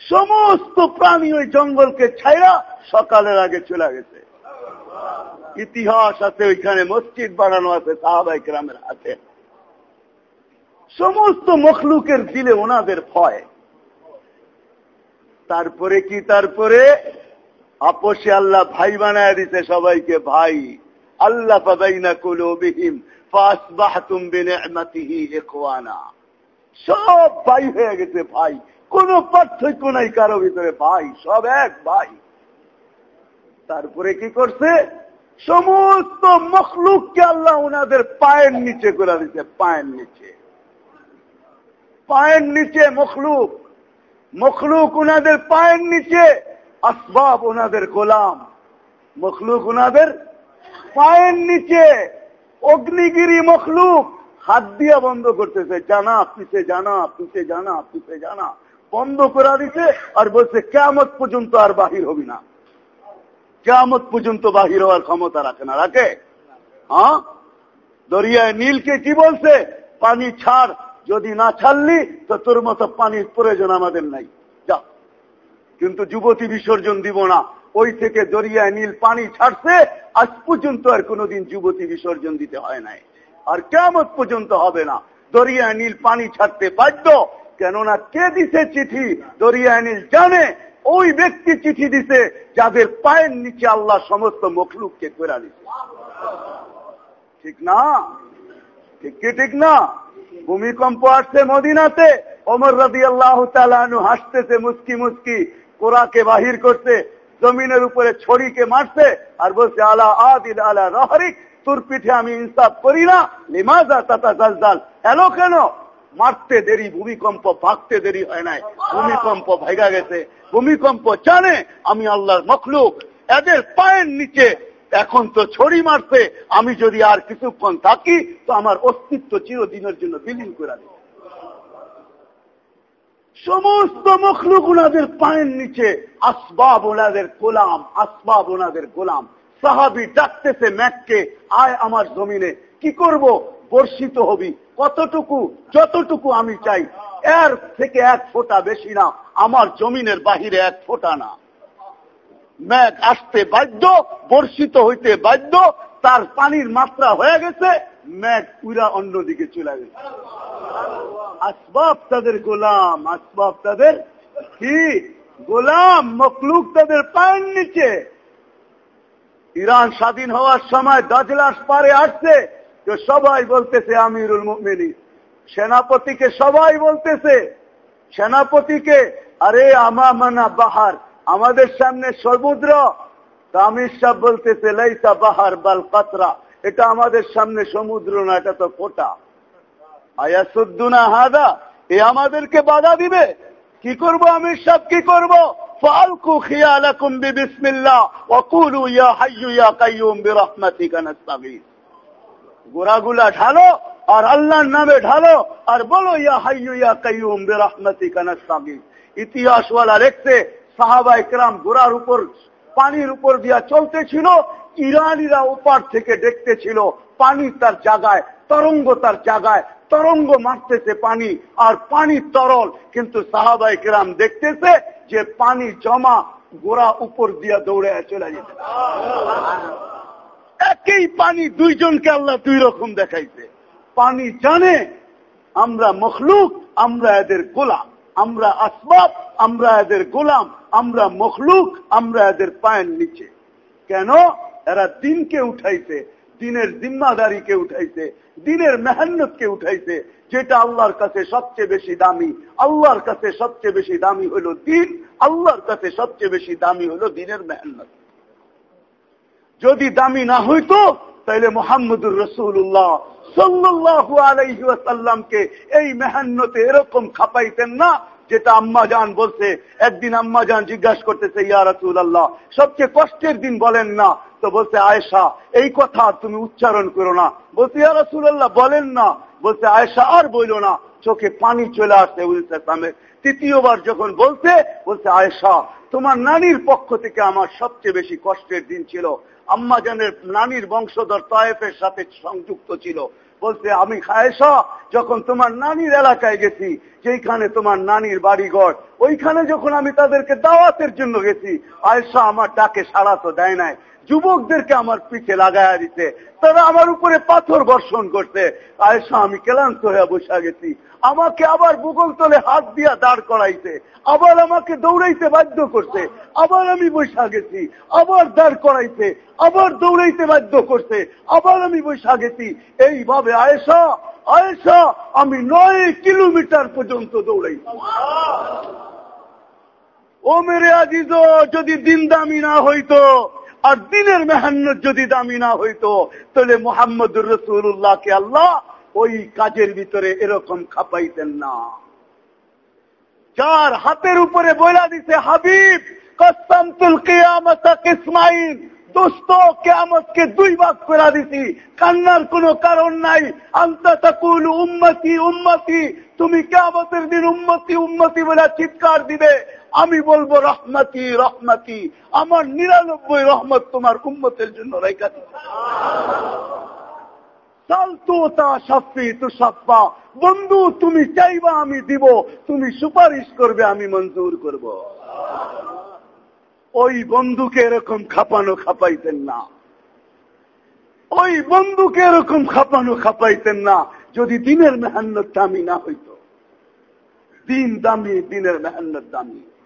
সমস্ত প্রাণী ওই জঙ্গলকে ছাইরা সকালের আগে চলে গেছে। ইতিহাস আছে, ওইখানে মসজিদ বানানো আছে, সাহাবাই গ্রামের হাতে। সমস্ত মখলুকের দিলে ওনাদের ভয়। তারপরে কি তারপরে? আপসে আল্লাহ ভাই বানায় দিতে সবাইকে, ভাই, আল্লাহ পাবাইনা কুলো বিহিম ফাসবাহতুম বিনিআমাতিহি ইখওয়ানা। সব ভাই হয়ে গেছে, ভাই, কোন পার্থক্য নাই কারও ভিতরে, ভাই, সব এক, ভাই। তারপরে কি করছে? সমস্ত মখলুককে আল্লাহ ওনাদের পায়ের নিচে করে দিচ্ছে পায়ের নিচে। পায়ের নিচে মখলুক। মখলুক ওনাদের পায়ের নিচে, আসবাব ওনাদের গোলাম। মখলুক ওনাদের পায়ের নিচে, অগ্নিগিরি মখলুক। হাত দিয়া বন্ধ করতেছে, জানা, পিছে জানা পিছে জানা পিছে জানা। বন্ধ করা দিছে আর বলছে কেমত পর্যন্ত আর বাহির হবি না। কেমত পর্যন্ত বাহির হওয়ার ক্ষমতা রাখে না। রাখে? হ্যাঁ? দরিয়ায় নীলকে কি বলছে? পানি ছাড় যদি না ছাড়লি, তো তোর মতো পানির প্রয়োজন আমাদের নাই। যা। কিন্তু যুবতী বিসর্জন দিব না। ওই থেকে দরিয়ায় নীল পানি ছাড়ছে, আজ পর্যন্ত আর কোনোদিন যুবতী বিসর্জন দিতে হয় নাই। আর কেমন পর্যন্ত হবে না। দরিয়ায় নীল পানি ছাড়তে বাধ্য। কেননা কে দিছে চিঠি? দরিয়ায় নীল জানে। ওই ব্যক্তি চিঠি দিছে, যাদের পায়ের নিচে আল্লাহ সমস্ত মখলুককে করে দিছে। ঠিক না? ঠিক কি ঠিক না? ভূমিকম্প আসছে মদিনাতে। অমর রাজি আল্লাহ হাসতেছে মুস্কি মুস্কি কোরআকে বাহির করতে জমিনের উপরে ছড়িকে মারছে আর বলছে, আলা আদিল আলা রহরিক, তোর পিঠে আমি ইনসাফ করি না। লিমাজা তাতা জাল হ্যালো কেন? মারতে দেরি, ভূমিকম্প ভাগতে দেরি হয় নাই। ভূমিকম্প ভেগা গেছে। ভূমিকম্প জানে আমি আল্লাহর মখলুক। এদের পায়ের নিচে এখন তো ছড়ি মারছে, আমি যদি আর কিছুক্ষণ থাকি, তো আমার অস্তিত্ব চিরদিনের জন্য বিলীন করে দেবে। সমস্ত মখলুক ওনাদের পায়ের নিচে, আসবাব ওনাদের গোলাম, আসবাব ওনাদের গোলাম। সাহাবি ডাকতেছে ম্যাককে, আয় আমার জমিনে, কি করব? বর্ষিত হবি, কতটুকু, যতটুকু আমি চাই। এর থেকে এক ফোঁটা বেশি না, আমার জমিনের বাহিরে এক ফোঁটা না। ম্যাঘ আসতে বাধ্য, বর্ষিত হইতে বাধ্য, তার পানির মাত্রা হয়ে গেছে ম্যাঘ পুরা অন্যদিকে চলে গেছে। আসবাব তাদের গোলাম, আসবাব তাদের কি? গোলাম মকলুক তাদের পায়ের নিচে। ইরান স্বাধীন হওয়ার সময় দাজলাস পারে আসছে, তো সবাই বলতেছে, আমিরুল মিনি সেনাপতিকে সবাই বলতেছে, সেনাপতিকে, আরে আমা মানা বাহার আমাদের সামনে সমুদ্র। তামির সাহ বলতেছে, লাইসা বাহার বাল কাতরা। এটা আমাদের সামনে সমুদ্র না, এটা তো ফোটা আয়া সুদ্দুনা হাদা, এ আমাদেরকে বাধা দিবে? কি করব আমির সাহ কি করব? ফালকু ইয়া ঢালো, আর নামে ঢালো, আর বলো, ইয়া ইতিহাসওয়ালা লিখতে সাহাবা ইকরাম গোড়ার উপর, পানির উপর দিয়া চলতেছিল, ইরানিরা ওপার থেকে দেখতেছিল, পানি তার জায়গায় তরঙ্গ তার জায়গায় তরঙ্গ মারতেছে পানি, আর পানি তরল কিন্তু সাহাবাই কেরাম দেখতেছে যে পানি জমা গোড়া উপর দিয়া দৌড়ে চলে যেতে একই পানি দুইজনকে আল্লাহ দুই রকম দেখাইছে। পানি জানে, আমরা মখলুক, আমরা এদের গোলাম, আমরা আসবাব, আমরা এদের গোলাম আমরা মখলুক, আমরা এদের পায়ের নিচে। কেন? এরা দিনকে উঠাইছে, দিনের জিম্মাদারিকে উঠাইছে, দিনের মেহান্নতকে উঠাইছে, যেটা আল্লাহর কাছে সবচেয়ে বেশি দামি। আল্লাহর কাছে সবচেয়ে বেশি দামি হলো দিন, আল্লাহর কাছে সবচেয়ে বেশি দামি হলো দিনের মেহান্নত। যদি দামি না হইতো তাহলে মোহাম্মদুর রসুল্লাহ সাল্লাহু আলাইসাল্লামকে এই মেহান্নতে এরকম খাপাইতেন না যেটা আম্মা জান বলছে, একদিন আম্মা জান জিজ্ঞাসা করতেছে, ইয়া রসুল আল্লাহ সবচেয়ে কষ্টের দিন বলেন না। তো বলছে, আয়েশা, এই কথা তুমি উচ্চারণ করো না। বলছে, ইয়া রসুল আল্লাহ বলেন না। বলছে, আয়েশা আর বইল না, চোখে পানি চলে আসছে। ইসলামের তৃতীয়বার যখন বলছে বলছে, আয়েশা, তোমার নানির পক্ষ থেকে আমার সবচেয়ে বেশি কষ্টের দিন ছিল। আম্মা জানের নানির বংশধর তয়েফের সাথে সংযুক্ত ছিল। বলছে, আমি খায়েশা, যখন তোমার নানির এলাকায় গেছি যেখানে তোমার নানির বাড়িঘর, ওইখানে যখন আমি তাদেরকে দাওয়াতের জন্য গেছি আয়সা আমার ডাকে সাড়া তো দেয় নাই। যুবকদেরকে আমার পিঠে লাগাইয়া দিতে তারা আমার উপরে পাথর বর্ষণ করতে আয়সা আমি ক্লান্ত হয়ে বসে গেছি। আমাকে আবার বুগল তলে হাত দিয়া দাঁড় করাইছে। আবার আমাকে দৌড়াইতে বাধ্য করছে। আবার আমি বৈশা গেছি। আবার দাঁড় করাইছে। আবার দৌড়াইতে বাধ্য করছে। আবার আমি বৈশা গেছি। এইভাবে আয়েশা আয়েশা, আমি নয় কিলোমিটার পর্যন্ত দৌড়াইছি। ও মেরে আজিজ, যদি দিন দামি না হইতো, আর দিনের মেহান্নত যদি দামি না হইতো, তাহলে মোহাম্মদুর রসুল্লাহকে আল্লাহ ওই কাজের ভিতরে এরকম খাপাইতেন না। যার হাতের উপরে বইলা দিছে, হাবিব কসমতুল কিয়ামত ইসমাইল দোস্ত কেয়ামতকে দুই ভাগ করে দিছি। কান্নার কোনো কারণ নাই। আন্তা তাকুল উম্মতি উম্মতি, তুমি কেয়ামতের দিন উম্মতি উম্মতি বলে চিৎকার দিবে। আমি বলব, রহমতি রহমতি, আমার নিরানব্বই রহমত তোমার উম্মতের জন্য রেখা দিবে বন্ধু, তুমি চাইবা আমি দিব, তুমি সুপারিশ করবে, আমি মঞ্জুর করব। ওই বন্ধুকে এরকম খাপানো খাপাইতেন না। ওই বন্ধুকে এরকম খাপানো খাপাইতেন না, যদি দিনের মেহান্নত দামি না হইত। দিন দামি, দিনের মেহান্নত দামি।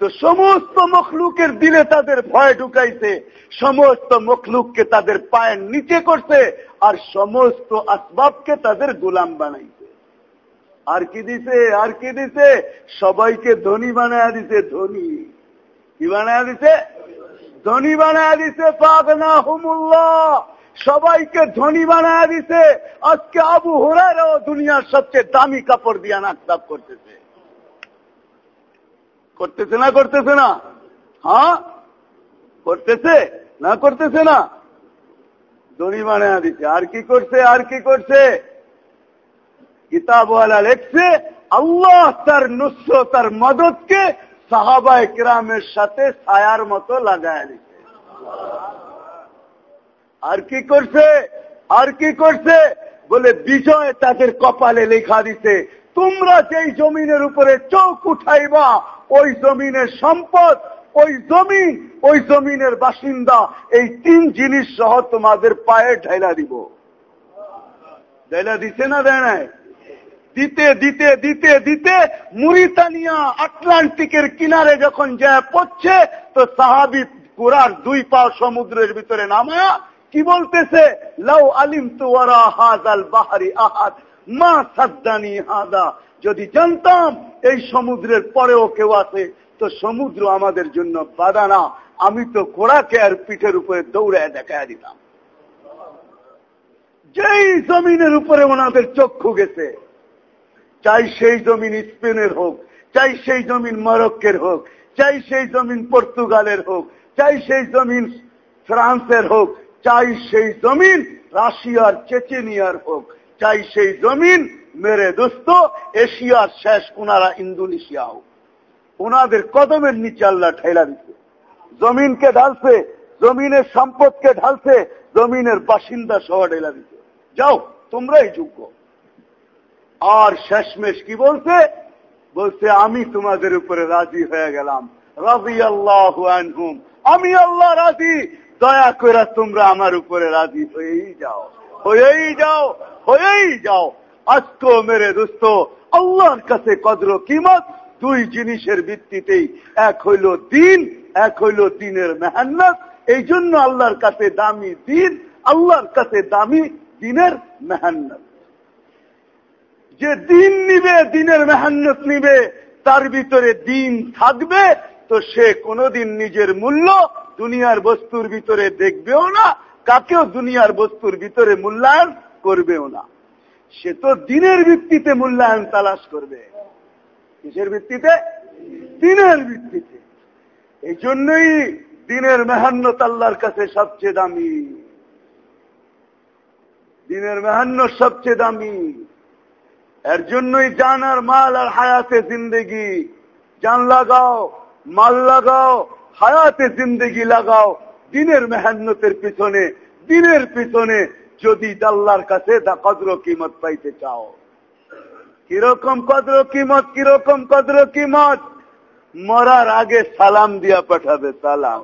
তো সমস্ত মখলুকের দিলে তাদের ভয় ঢুকাইছে, সমস্ত মখলুককে তাদের পায়ের নিচে করছে, আর সমস্ত আসবাবকে তাদের গোলাম বানাইছে। আর কি দিছে, আর কি দিছে? সবাইকে ধনী বানায় দিছে, ধনী। কি বানায় দিছে? ধনী বানায় দিছে পাক না হুমুল্লাহ সবাইকে ধনী বানায় দিছে। আজকে আবু হোরারও দুনিয়ার সবচেয়ে দামি কাপড় দিয়া নাকতাব করতেছে। করতেছে না করতেছে না? হ্যাঁ? করতেছে না করতেছে না? বানায় দিচ্ছে আর কি করছে, আর কি করছে? কিতাবওয়ালা লেখছে, আল্লাহ তার নুসর তার মদতকে সাহাবা একরামের সাথে ছায়ার মতো লাগায় দিচ্ছে আর কি করছে? আর কি করছে? বলে বিজয় তাদের কপালে লেখা দিছে তোমরা যেই জমিনের উপরে চোখ উঠাইবা, ওই জমিনের সম্পদ, ওই জমিন ওই জমিনের বাসিন্দা, এই তিন জিনিস সহ তোমাদের পায়ে ঢাইলা দিব। ঢাইলা দিছে না দেয় নাই? দিতে দিতে দিতে দিতে মুরিতানিয়া আটলান্টিকের কিনারে যখন যায় পড়ছে, তো সাহাবি কুরার দুই পা সমুদ্রের ভিতরে নামা কি বলতেছে? লাউ আলিম তুয়ারা হাজাল বাহারি আহাদ। মা সাদ্দানি হাদা, যদি জানতাম এই সমুদ্রের পরেও কেউ আছে, তো সমুদ্র আমাদের জন্য বাধা না। আমি তো ঘোড়াকে আর পিঠের উপরে দৌড়ায় দেখায় দিতাম। যেই জমিনের উপরে ওনাদের চক্ষু গেছে, চাই সেই জমিন স্পেনের হোক, চাই সেই জমিন মরক্কের হোক, চাই সেই জমিন পর্তুগালের হোক, চাই সেই জমিন ফ্রান্সের হোক, চাই সেই জমিন রাশিয়ার, চেচেনিয়ার হোক। চাই সেই জমিন, মেরে দোস্ত, এশিয়ার শেষ ওনারা ইন্দোনেশিয়া হোক। ওনাদের কদমের নিচে আল্লাহ ঠেলা দিচ্ছে জমিনকে ঢালছে, জমিনের সম্পদকে ঢালছে, জমিনের বাসিন্দা সহ ঢেলা দিচ্ছে যাও, তোমরাই যোগ্য। আর শেষমেশ কি বলছে? বলছে, আমি তোমাদের উপরে রাজি হয়ে গেলাম। রাজি আল্লাহ আমি আল্লাহ রাজি। দয়া করে তোমরা আমার উপরে রাজি হয়েই যাও। হয়েই যাও। হয়েই যাও। আজকে মেরে দোস্ত, আল্লাহর কাছে কদর কিমত, দুই জিনিসের ভিত্তিতেই। এক হইল দিন, এক হইল দিনের মেহান্নত এই জন্য আল্লাহর কাছে দামি দিন, আল্লাহর কাছে দামি দিনের মেহান্নত যে দিন নিবে, দিনের মেহান্নত নিবে, তার ভিতরে দিন থাকবে, তো সে কোনোদিন নিজের মূল্য দুনিয়ার বস্তুর ভিতরে দেখবেও না, কাকেও দুনিয়ার বস্তুর ভিতরে মূল্যায়ন করবেও না। সে তো দিনের ভিত্তিতে মূল্যায়ন তালাশ করবে। কিসের ভিত্তিতে? দিনের ভিত্তিতে। এই জন্যই দিনের মেহান্নত আল্লাহর কাছে সবচেয়ে দামি। দিনের মেহান্নত সবচেয়ে দামি। এর জন্যই জান আর মাল আর হায়াতে জিন্দেগি। জান লাগাও, মাল লাগাও, হায়াতে জিন্দেগি লাগাও। দিনের মেহান্নতের পিছনে, দিনের পিছনে যদি আল্লাহর কাছে কদর কিমত পাইতে চাও। কীরকম কদর কিমত, কীরকম কদর কিমত? মরার আগে সালাম দিয়া পাঠাবে, সালাম।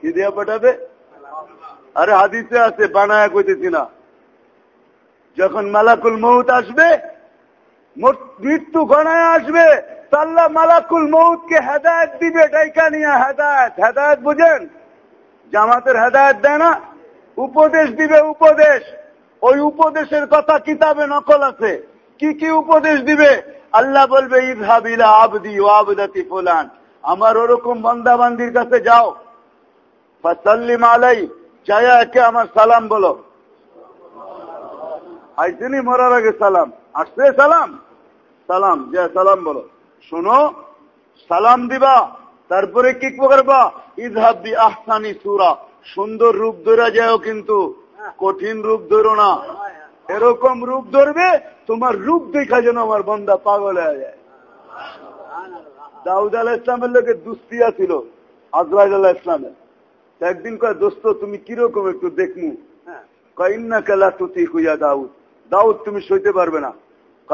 কি দিয়া পাঠাবে? আরে হাদিসে আছে, বানায় কইতেছি না। যখন মালাকুল মৌত আসবে মৃত্যু গণায় আসবে, তাল্লা মালাকুল মৌতকে হেদায়ত দিবে, ডাইকা নিয়ে হেদায়ত। হেদায়ত বুঝেন? জামাতের হেদায়ত দেয় না। উপদেশ দিবে উপদেশ। ওই উপদেশের কথা কিতাবে নকল আছে। কি কি উপদেশ দিবে? আল্লাহ বলবে ইদহাবিলা আবদি ও আবদাতি ফুলান। আমার ওরকম বন্দাবান্দির কাছে যাও। ফাসাল্লিম আলাই চায়া একে আমার সালাম বলো। আইসেনি মরার আগে সালাম। আসছে সালাম? সালাম, যে সালাম বলো। শোনো, সালাম দিবা, তারপরে কি করবা? ইদহাবি আহসানি সুরা। সুন্দর রূপ ধরা যাও কিন্তু। কঠিন রূপ ধরো না। এরকম রূপ ধরবে, তোমার রূপ দেখা যেন আমার বন্দা পাগল হয়ে যায়। দাউদ আলাহ ইসলামের লোকের দুস্তিয়া ছিল, আজরাইল আল্লাহ ইসলামের। একদিন কয়, দোস্ত, তুমি কীরকম একটু দেখমু? কইন্না কেলা তুতি কুইয়া দাউদ। দাউদ, তুমি সইতে পারবে না।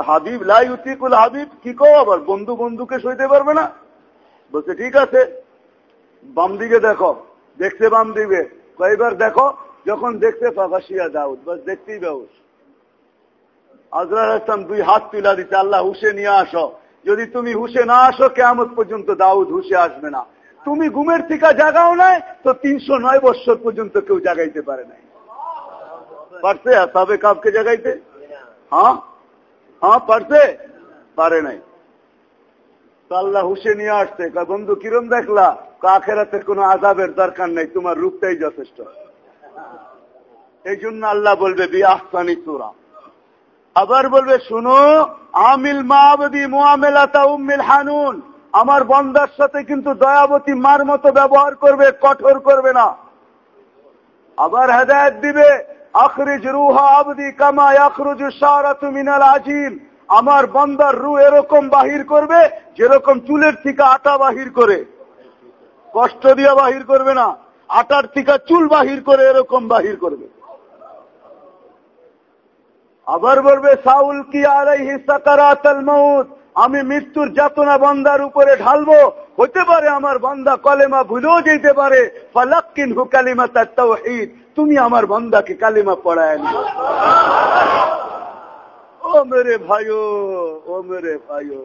হাবিব লাই উতিকুল হাবিব? কি কো আবার, বন্ধু বন্ধুকে সইতে পারবে না? বলছে, ঠিক আছে বাম দিকে দেখো। দেখতে বাম দিবে। কয়েকবার দেখো, যখন দেখতে ফাঁসিয়া দাউদ, বাস দেখতেই ব্যবস আজরার দুই হাত তুলা দিচ্ছে আল্লাহ হুসে নিয়ে আসো। যদি তুমি হুসে না আসো কেমন পর্যন্ত দাউদ হুসে আসবে না। তুমি ঘুমের টিকা জাগাও নাই, তো তিনশো নয় বছর পর্যন্ত কেউ জাগাইতে পারে নাই। পারছে? তবে কাপকে জাগাইতে? হ্যাঁ? হ্যাঁ পারছে? পারে নাই। আল্লাহ হুসে নিয়ে আসছে। বন্ধু, কিরম দেখলা? আখেরাতের কোন আজাবের দরকার নেই, তোমার রূপটাই যথেষ্ট। এই জন্য আল্লাহ বলবে, বি আহসানি তোরা আবার বলবে, শুনো, আমিল মাহবদি মোয়ামেলাতা উম্মিল হানুন। আমার বন্দার সাথে কিন্তু দয়াবতী মার মতো ব্যবহার করবে, কঠোর করবে না। আবার হেদায়ত দিবে, আখরিজ রুহা আবদি কামা আখরুজ সারাতু মিনাল আজিল। আমার বন্দার রু এরকম বাহির করবে, যেরকম চুলের থেকে আটা বাহির করে। কষ্ট দিয়া বাহির করবে না, আটার থেকে চুল বাহির করে এরকম বাহির করবে। আবার বলবে, সাউল কি আলাইহি সাকারাতাল মাউত? আমি মৃত্যুর যাতনা বন্দার উপরে ঢালবো। হতে পারে আমার বন্দা কলেমা ভুলেও যেতে পারে। ফালাক্কিন কালিমা তার তুমি আমার বন্দাকে কালিমা পড়ায় ও মেরে ভাইও, ও মেরে ভাইও।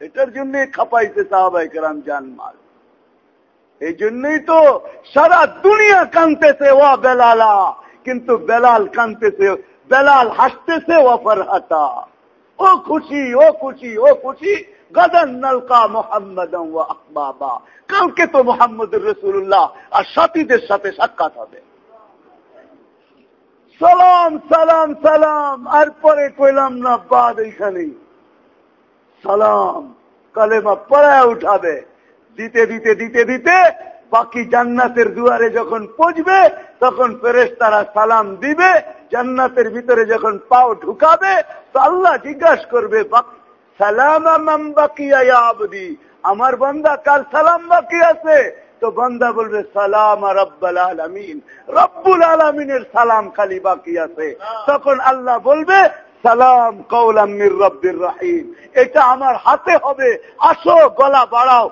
এটার জন্য খাপাইছে সাহাবাই কেরাম জানমাল এই জন্যই তো সারা দুনিয়া কানতেছে ও বেলালা। কিন্তু বেলাল কানতেছে বেলাল হাসতেছে, ও ফরহাতা। ও খুশি ও খুশি ও খুশি। গদন নলকা মোহাম্মদ আকবাবা কালকে তো মোহাম্মদ রসুল্লাহ আর সাথীদের সাথে সাক্ষাৎ হবে। সালাম সালাম সালাম। আর পরে কইলাম, না, বাদ এইখানে সালাম, কালেমা পড়ায় উঠাবে। দিতে দিতে দিতে দিতে বাকি জান্নাতের দুয়ারে যখন পৌঁছবে, তখন ফেরেস তারা সালাম দিবে। জান্নাতের ভিতরে যখন পাও ঢুকাবে, তো আল্লাহ জিজ্ঞাসা করবে সালাম আমার বন্দা কাল সালাম বাকি আছে? তো বন্দা বলবে, সালাম রব্বাল আলমিন। রব্বুল আলমিনের সালাম খালি বাকি আছে। তখন আল্লাহ বলবে, সালাম কৌলামির রব্বির রাহিম। এটা আমার হাতে হবে। আসো, গলা বাড়াও।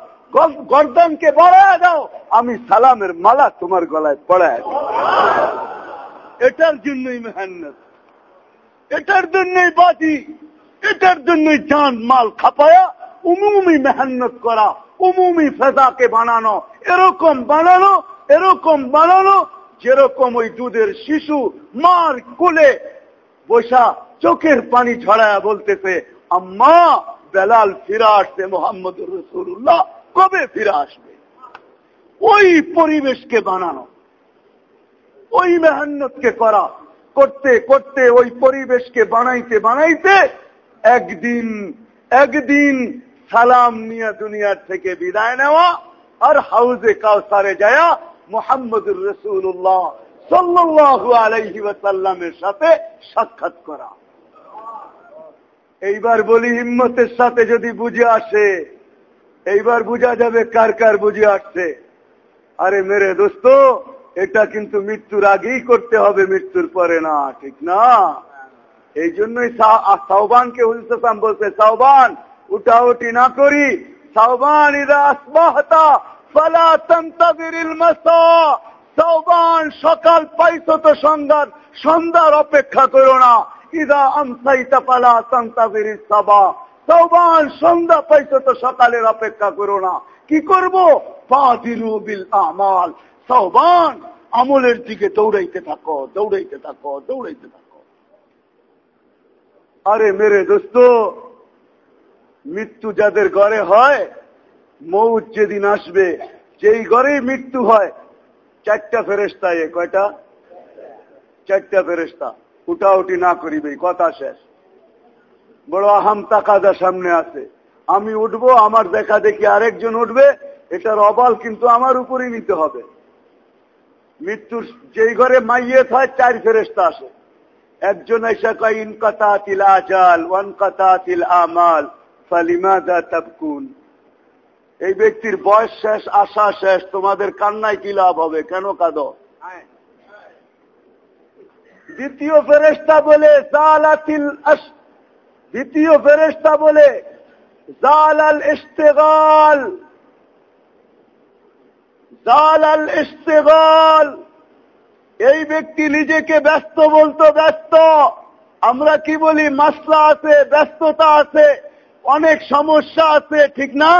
গর্দনকে বাড়ায় দাও। আমি সালামের মালা তোমার গলায় পড়ায় এটার জন্যই মেহান্নত এটার জন্যই বাজি। এটার জন্যই চাঁদ মাল খাপায়া। উমুমি মেহান্নত করা। উমুমি ফেজাকে বানানো, এরকম বানানো এরকম বানানো, যেরকম ওই দুধের শিশু মার কুলে বৈশা চোখের পানি ছড়ায়া বলতেছে, আম্মা, বেলাল ফিরে আসছে মোহাম্মদ রসুল্লাহ কবে ফিরে আসবে? ওই পরিবেশকে বানানো, ওই মেহান্নতকে করা, করতে করতে ওই পরিবেশকে বানাইতে বানাইতে একদিন একদিন সালাম নিয়ে দুনিয়ার থেকে বিদায় নেওয়া আর হাউজে কাউসারে যায়া মোহাম্মদুর রসুল্লাহ সাল্লু আলাইহি ওয়াসাল্লামের সাথে সাক্ষাৎ করা। এইবার বলি হিম্মতের সাথে যদি বুঝে আসে, এইবার বুঝা যাবে কার কার বুঝে আসছে। আরে মেরে দোস্ত, এটা কিন্তু মৃত্যুর আগেই করতে হবে, মৃত্যুর পরে না, ঠিক না? এই জন্যই সাহবানকে হুলসাম বলছে সাহবান উঠাউটি না করি। সাহবান সকাল পাইছো তো সন্ধ্যার সন্ধ্যার অপেক্ষা করো না। ইদা আমসাইতা ফালা তন্তবিরিল সাবা। সাহবান সন্ধ্যা পাইছো তো সকালের অপেক্ষা করো না। কি করব? আমাল। সাহবান আমলের দিকে দৌড়াইতে থাকো দৌড়াইতে থাকো দৌড়াইতে থাকো। আরে মেরে দোস্ত মৃত্যু যাদের ঘরে হয়, মৌত যেদিন আসবে, যেই ঘরে মৃত্যু হয়, চারটা ফেরেস্তা এ, কয়টা? চারটা ফেরেস্তা উঠাউটি না করিবে কথা শেষ। বড় আহাম তাকাদা সামনে আছে। আমি উঠব, আমার দেখা দেখি আরেকজন উঠবে, এটার অবাল কিন্তু আমার উপরই নিতে হবে। মৃত্যুর যেই ঘরে মাইয়ে হয়, চার ফেরেস্তা আসে। একজন এসে কয়, ইনকাতাতিল আজাল, ওয়ানকাতাতিল আমাল। এই ব্যক্তির বয়স শেষ, আশা শেষ, তোমাদের কান্নায় কি লাভ হবে? কেন কাঁদো? দ্বিতীয় ফেরেস্তা বলে দ্বিতীয় ফেরেস্তা বলে এই ব্যক্তি নিজেকে ব্যস্ত বলতো, ব্যস্ত। আমরা কি বলি, মাসলা আছে, ব্যস্ততা আছে। অনেক সমস্যা আছে, ঠিক না?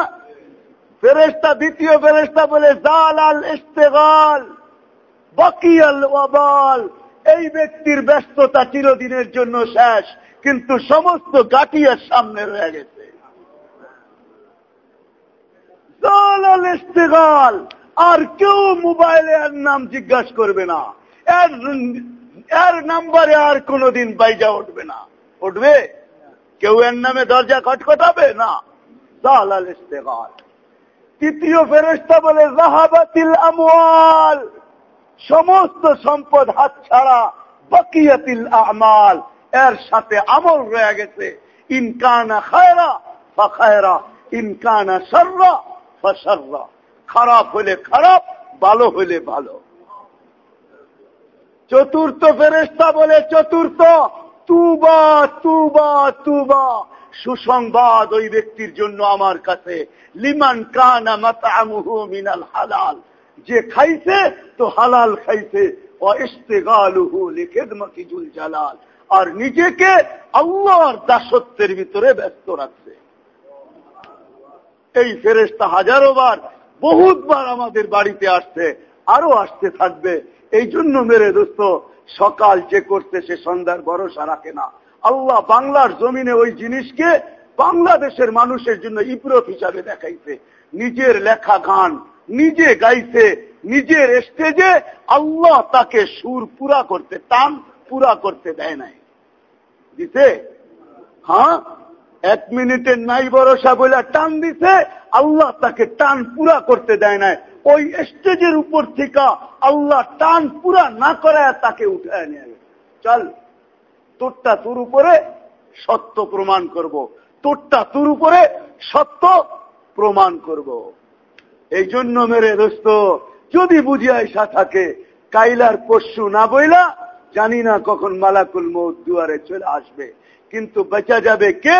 ফেরেস্তা দ্বিতীয় ফেরেস্তা বলে জাল আল ইস্তেগাল, বকিয়াল ওয়াবাল। এই ব্যক্তির ব্যস্ততা চিরদিনের জন্য শেষ, কিন্তু সমস্ত গাটিয়ার সামনে রয়ে গেছে। জাল আল ইস্তেগাল, আর কেউ মোবাইলে এর নাম জিজ্ঞাসা করবে না। এর এর নাম্বারে আর কোনদিন বাইজা উঠবে না। উঠবে? কেউ এর নামে দরজা খটখটাবে? না। জাল আল ইস্তেগাল তৃতীয় ফেরেস্তা বলে জাহাবাতিল আমওয়াল, সমস্ত সম্পদ হাত ছাড়া বকিয়াতিল আমাল, এর সাথে আমল রয়ে গেছে। ইনকানা খায়রা ফাখায়রা ইনকানা সর্রা ফসর্রা খারাপ হলে খারাপ, ভালো হলে ভালো। চতুর্থ ফেরেস্তা বলে, চতুর্থ তুবা তুবা তুবা। সুসংবাদ ওই ব্যক্তির জন্য আমার কাছে। লিমান কানা মাতামুহু মিনাল হালাল। যে খাইছে, তো হালাল খাইছে। জালাল। আর নিজেকে আল্লাহর দাসত্বের ভিতরে ব্যস্ত রাখছে। এই ফেরেস্তা হাজারো বার, বহুতবার আমাদের বাড়িতে আসছে, আরও আসতে থাকবে। এই জন্য মেরে দোস্ত সকাল যে করতে সে সন্ধ্যার ভরসা রাখে না। আল্লাহ বাংলার জমিনে ওই জিনিসকে বাংলাদেশের মানুষের জন্য ইব্রত হিসাবে দেখাইছে। নিজের লেখা গান নিজে গাইছে, নিজের স্টেজে আল্লাহ তাকে সুর পুরা করতে, টান পুরা করতে দেয় নাই। দিতে হ্যাঁ? এক মিনিটের নাই ভরসা বলে টান দিছে, আল্লাহ তাকে টান পুরা করতে দেয় নাই ওই স্টেজের উপর থেকে আল্লাহ টান পুরা না করায় তাকে উঠায় নিয়ে চল, তোরটা তোর উপরে সত্য প্রমাণ করব। তোরটা তোর উপরে সত্য প্রমাণ করব। এই জন্য মেরে দোস্ত, যদি বুঝে আইসা থাকে, কাইলার পশু না বইলা জানি না কখন মালাকুল মৌ দুয়ারে চলে আসবে কিন্তু বেচা যাবে কে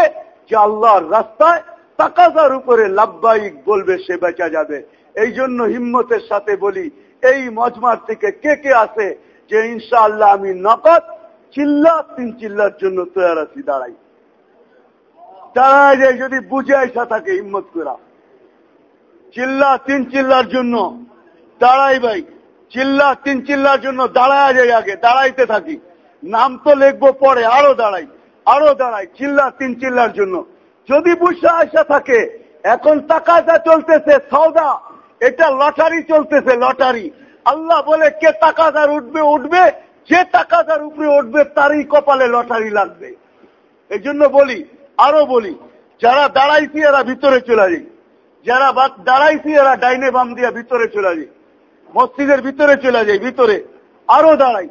যে আল্লাহর রাস্তায় তাকাজার উপরে লাভবাহিক বলবে, সে বেচা যাবে। এই জন্য হিম্মতের সাথে বলি, এই মজমার থেকে কে কে আছে যে ইনশাআল্লাহ আমি নকদ চিল্লা, তিন চিল্লার জন্য তৈরি আছি, দাঁড়াই। দাঁড়ায় যায় যদি বুঝে আসা থাকে হিম্মত করা। চিল্লা, তিন চিল্লার জন্য, দাঁড়াই ভাই। চিল্লা, তিন চিল্লার জন্য দাঁড়ায় যায় আগে, দাঁড়াইতে থাকি। নাম তো লিখব পরে, আরও দাঁড়াই। আরও দাঁড়ায় চিল্লা তিন চিল্লার জন্য। যদি বুঝে আসা থাকে, এখন টাকাটা চলতেছে সৌদা এটা লটারি চলতেছে, লটারি। আল্লাহ বলে, কে টাকাদার উঠবে উঠবে, যে টাকাদার উপরে উঠবে, তারই কপালে লটারি লাগবে। এই জন্য বলি, আরও বলি, যারা দাঁড়াইছি এরা ভিতরে চলে যাই। যারা দাঁড়াইছি এরা ডাইনে বাম দিয়া ভিতরে চলে যাই। মসজিদের ভিতরে চলে যায় ভিতরে। আরও দাঁড়াই।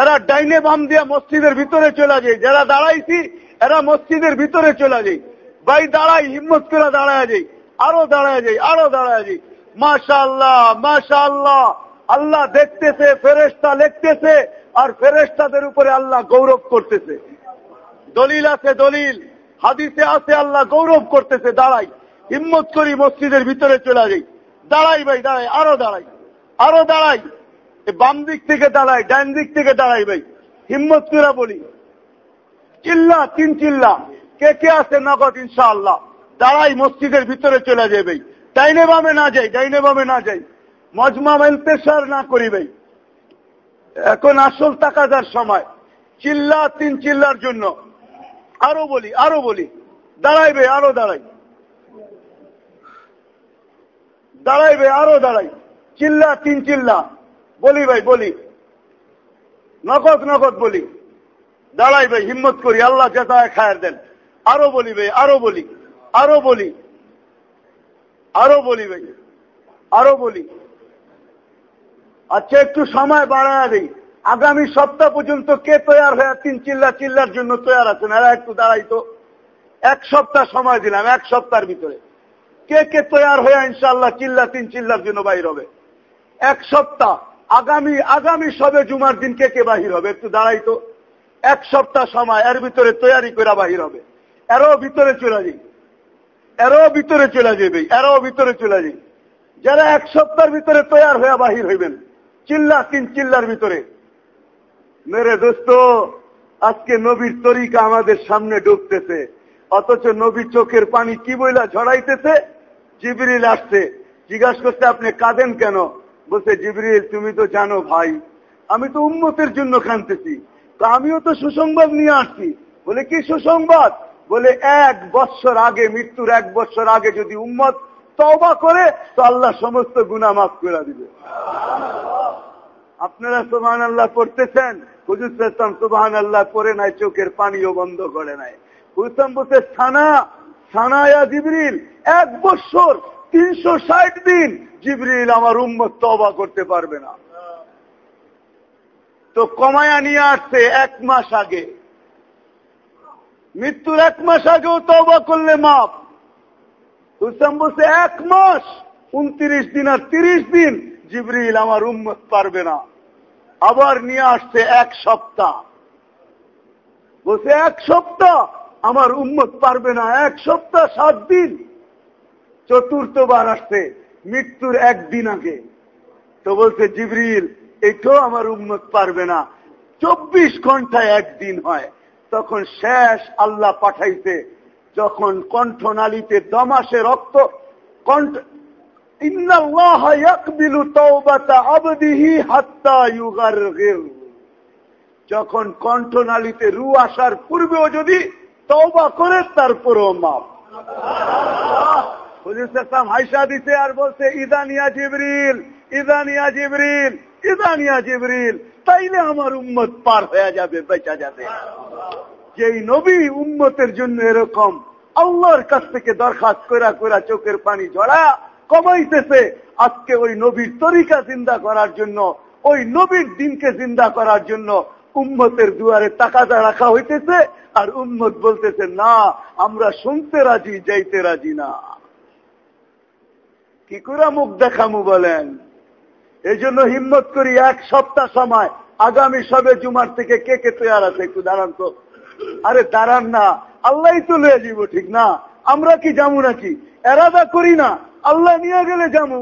এরা ডাইনে বাম দিয়া মসজিদের ভিতরে চলে যায়। যারা দাঁড়াইছি, এরা মসজিদের ভিতরে চলে যায়। ভাই, দাঁড়াই, হিম্মত করে দাঁড়ায় যাই। আরও দাঁড়ায় যাই, আরও দাঁড়ায় যাই। মাশা আল্লাহ মাশা আল্লাহ আল্লাহ দেখতেছে ফেরেস্তা লিখতেছে, আর ফেরেস্তাদের উপরে আল্লাহ গৌরব করতেছে। দলিল আছে, দলিল। হাদিসে আছে, আল্লাহ গৌরব করতেছে, দাঁড়াই। হিম্মত করি মসজিদের ভিতরে চলে যাই। দাঁড়াই ভাই, দাঁড়াই, আরও দাঁড়াই। আরও দাঁড়াই। বাম দিক থেকে দাঁড়াই ডান দিক থেকে দাঁড়াই ভাই। হিম্মত করে বলি। চিল্লা, তিন চিল্লা। কে কে আছে নগদ, ইনশাআল্লাহ। দাঁড়াই, মসজিদের ভিতরে চলে যাই ভাই। ডাইনে বামে না যাই, ডাইনে বামে না যাই। মজমা মেলতেসার না করি ভাই। এখন আসল টাকাদার সময়। চিল্লা, তিন চিল্লার জন্য। আরও বলি আরও বলি। দাঁড়াইবে আরও দাঁড়াই। দাঁড়াইবে আরও দাঁড়াই। চিল্লা, তিন চিল্লা। বলি ভাই, বলি। নগদ নগদ বলি। দাঁড়াই ভাই, হিম্মত করি, আল্লাহ জেতায় খায়ের দেন। আরও বলি ভাই, আরও বলি আরও বলি আরও বলি ভাই, আরও বলি। আচ্ছা একটু সময় বাড়ায় দিই। আগামী সপ্তাহ পর্যন্ত কে তৈয়ার হয়ে তিন চিল্লা চিল্লার জন্য তৈয়ার আছেন? এরা একটু দাঁড়াইতো এক সপ্তাহ সময় দিলাম, এক সপ্তাহের ভিতরে। কে কে তৈয়ার হয়ে ইনশাল্লাহ চিল্লা তিন চিল্লার জন্য বাহির হবে? এক সপ্তাহ। আগামী আগামী সবে জুমার দিন কে কে বাহির হবে? একটু দাঁড়াইতো এক সপ্তাহ সময়, এর ভিতরে তৈয়ারি করে বাহির হবে। এরও ভিতরে চলে যাই। এরও ভিতরে চলে যাবে এরও ভিতরে চলে যাই। যারা এক সপ্তাহের ভিতরে তৈয়ার হয়ে বাহির হইবেন, চিল্লা তিন চিল্লার ভিতরে। মেরে দোস্ত, আজকে নবীর তরিকা আমাদের সামনে ডুবতেছে। অথচ নবী চোখের পানি কি বইলা ঝড়াইতেছে জিবরিল আসছে। জিজ্ঞাসা করতে আপনি কাঁদেন কেন? বলছে, জিবরিল, তুমি তো জানো ভাই, আমি তো উন্মতের জন্য কানতেছি তো আমিও তো সুসংবাদ নিয়ে আসছি। বলে, কি সুসংবাদ? বলে, এক বৎসর আগে, মৃত্যুর এক বৎসর আগে যদি উম্মত তবা করে, তো আল্লাহ সমস্ত গুণা মাফ করে দিবে। আপনারা সুবাহান আল্লাহ পড়তেছেন? হুজুর সুবাহান আল্লাহ করে নাই, চোখের পানিও বন্ধ করে নাই। হুসাম বলছে সানা, সানায়া জিবরিল, এক বছর তিনশো ষাট দিন জিবরিল আমার উম্মত তবা করতে পারবে না। তো কমায়া নিয়ে আসছে এক মাস আগে। মৃত্যুর এক মাস আগেও তবা করলে মাপ হুসাম বলছে, এক মাস, উনত্রিশ দিন আর তিরিশ দিন জিবরিল আমার উম্মত পারবে না। আবার নিয়ে আসছে এক সপ্তাহ। বলছে, এক সপ্তাহ? আমার উম্মত পারবে না, এক সপ্তাহ, সাত দিন। চতুর্থবার আসছে, মৃত্যুর একদিন আগে। তো বলছে, জিবরিল এটাও আমার উম্মত পারবে না। চব্বিশ ঘন্টায় একদিন হয়। তখন শেষ আল্লাহ পাঠাইছে, যখন কণ্ঠনালীতে দমাসে রক্ত, কণ্ঠ যখন কণ্ঠনালীতে রু আসার পূর্বেও যদি তওবা করে, তারপরও মাপ হুজুর হাইসা দিছে আর বলছে ইদানিয়া জিবরিল ইদানিয়া জিবরিল ইদানিয়া জিবরিল, তাইলে আমার উম্মত পার হয়ে যাবে, বেচা যাবে। যেই নবী উম্মতের জন্য এরকম আল্লাহর কাছ থেকে দরখাস্ত করা করা চোখের পানি ঝরা কমাইতেছে, আজকে ওই নবীর তরিকা জিন্দা করার জন্য, ওই নবীর দিনকে জিন্দা করার জন্য উম্মতের দুয়ারে টাকাটা রাখা হইতেছে, আর উম্মত বলতেছে, না, আমরা শুনতে রাজি, যাইতে রাজি না। কি করে মুখ দেখামু বলেন? এই জন্য হিম্মত করি এক সপ্তাহ সময়, আগামী সবে জুমার থেকে কে কে তৈয়ার আছে একটু দাঁড়ান তো। আরে দাঁড়ান না আল্লাহ তো লয়ে যাব ঠিক না? আমরা কি যাব নাকি? এরাদা করি না, আল্লাহ নিয়ে গেলে যাব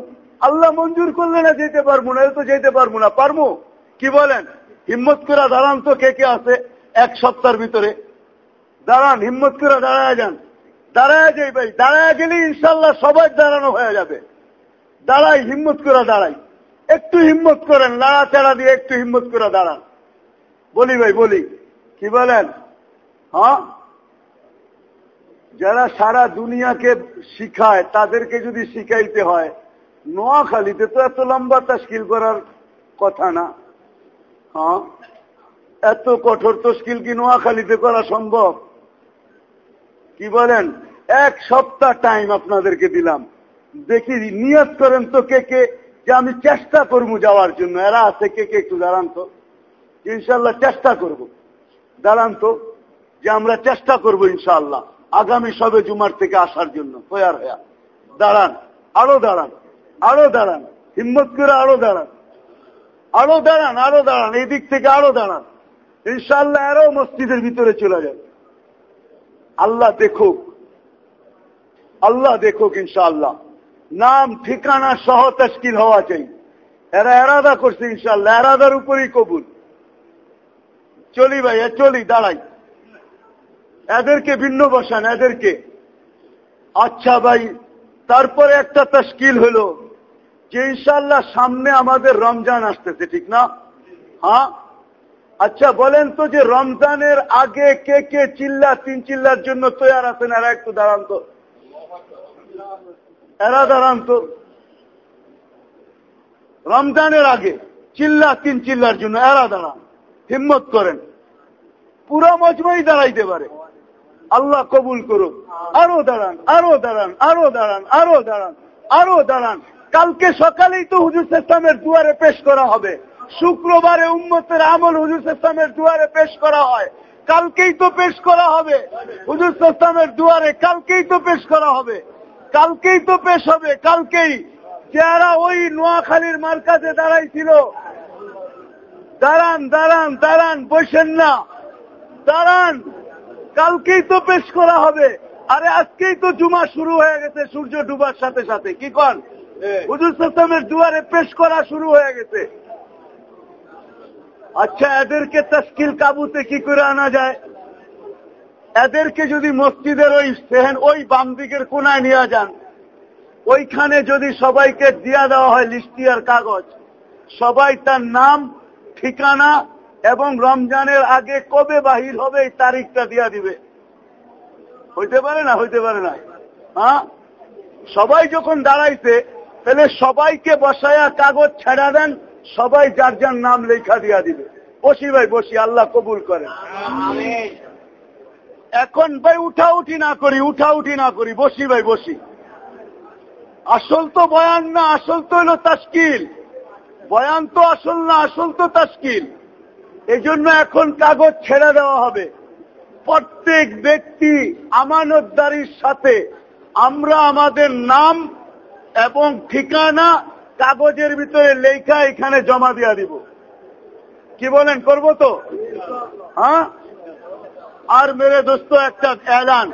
আল্লাহ মঞ্জুর করলে না যেতে পারব না তো যেতে পারব না, পারব? কি বলেন? হিম্মত করে দাঁড়ান তো কে কে আছে এক সপ্তাহের ভিতরে। দাঁড়ান, হিম্মত করে দাঁড়ায় যান। দাঁড়ায় যাই ভাই, দাঁড়ায় গেলে ইনশাল্লাহ সবাই দাঁড়ানো হয়ে যাবে। দাঁড়াই, হিম্মত করে দাঁড়াই। একটু হিম্মত করেন লাড়া চাড়া দিয়ে একটু হিম্মত করে দাঁড়ান। বলি ভাই, বলি। কি বলেন? হ্যাঁ? যারা সারা দুনিয়াকে শিখায়, তাদেরকে যদি শিখাইতে হয়, নোয়াখালীতে তো এত লম্বা তস্কিল করার কথা না। হ্যাঁ? এত কঠোর তস্কিল কি নোয়াখালীতে করা সম্ভব? কি বলেন? এক সপ্তাহ টাইম আপনাদেরকে দিলাম। দেখি, নিয়ত করেন তো কে কে, যে আমি চেষ্টা করব যাওয়ার জন্য। এরা আছে, কে কে একটু দাঁড়ান তো। ইনশাল্লাহ চেষ্টা করব। দাঁড়ান তো, যে আমরা চেষ্টা করব ইনশাআল্লাহ, আগামী সবে জুমার থেকে আসার জন্য। তৈয়ার হয়ে। দাঁড়ান, আরও দাঁড়ান আরও দাঁড়ান, হিম্মত করে আরও দাঁড়ান। আরও দাঁড়ান আরও দাঁড়ান, এই দিক থেকে আরও দাঁড়ান। ইনশাল্লাহ আরও মসজিদের ভিতরে চলে যাবে আল্লাহ দেখুক আল্লাহ দেখুক ইনশাআল্লাহ। নাম, ঠিকানা সহ তস্কিল হওয়া চাই। এরা এরাদা করছে ইনশাল্লাহ এরাদার উপরেই কবুল। চলি ভাই চলি, দাঁড়াই। এদেরকে ভিন্ন বসান, এদেরকে। আচ্ছা ভাই, তারপরে একটা তস্কিল হলো যে ইনশাল্লাহ সামনে আমাদের রমজান আসতেছে, ঠিক না? হ্যাঁ? আচ্ছা বলেন তো যে রমজানের আগে কে কে চিল্লা, তিন চিল্লার জন্য তৈয়ার আছেন, এরা একটু দাঁড়ান তো। এরা দাঁড়ান রমজানের আগে চিল্লা তিন চিল্লার জন্য এরা দাঁড়ান, হিম্মত করেন। পুরো মজমাই দাঁড়াইতে পারে। আল্লাহ কবুল করুক। আরও দাঁড়ান আরও দাঁড়ান আরও দাঁড়ান আরও দাঁড়ান আরও দাঁড়ান। কালকে সকালেই তো হুজুর ইসলামের দুয়ারে পেশ করা হবে। শুক্রবারে উম্মতের আমল হুজুর ইসলামের দুয়ারে পেশ করা হয়। কালকেই তো পেশ করা হবে। হুজুর ইসলামের দুয়ারে কালকেই তো পেশ করা হবে। কালকেই তো পেশ হবে কালকেই। যারা ওই নোয়াখালীর মার্কাজে দাঁড়াইছিল দাঁড়ান দাঁড়ান দাঁড়ান বসেন না। দাঁড়ান কালকেই তো পেশ করা হবে। আরে আজকেই তো জুমা শুরু হয়ে গেছে সূর্য ডুবার সাথে সাথে। কি কন? হুজুর সালামের দুয়ারে পেশ করা শুরু হয়ে গেছে। আচ্ছা এদেরকে তস্কিল কাবুতে কি করে আনা যায়? এদেরকে যদি মসজিদের ওই সেহেন, ওই বাম দিকের কোনায় নিয়ে যান, ওইখানে যদি সবাইকে দিয়া দেওয়া হয় লিস্টিয়ার কাগজ, সবাই তার নাম, ঠিকানা এবং রমজানের আগে কবে বাহির হবে এই তারিখটা দিয়া দিবে। হইতে পারে না, হইতে পারে না। হ্যাঁ? সবাই যখন দাঁড়াইছে, তাহলে সবাইকে বসায়া কাগজ ছেড়া দেন, সবাই যার যার নাম লেখা দিয়া দিবে। বসি ভাই, বসি, আল্লাহ কবুল করেন। এখন ভাই, উঠা উঠি না করি, উঠা উঠি না করি, বসি ভাই, বসি। আসল তো বয়ান না, আসল তো হলো তাস্কিল বয়ান তো আসল না, আসল তো তাস্কিল এই জন্য এখন কাগজ ছেড়ে দেওয়া হবে। প্রত্যেক ব্যক্তি আমানতদারির সাথে আমরা আমাদের নাম এবং ঠিকানা কাগজের ভিতরে লেখা এখানে জমা দিয়া দিব। কি বলেন, করব তো? হ্যাঁ? আর মেরে দোস্ত, একটা এলান।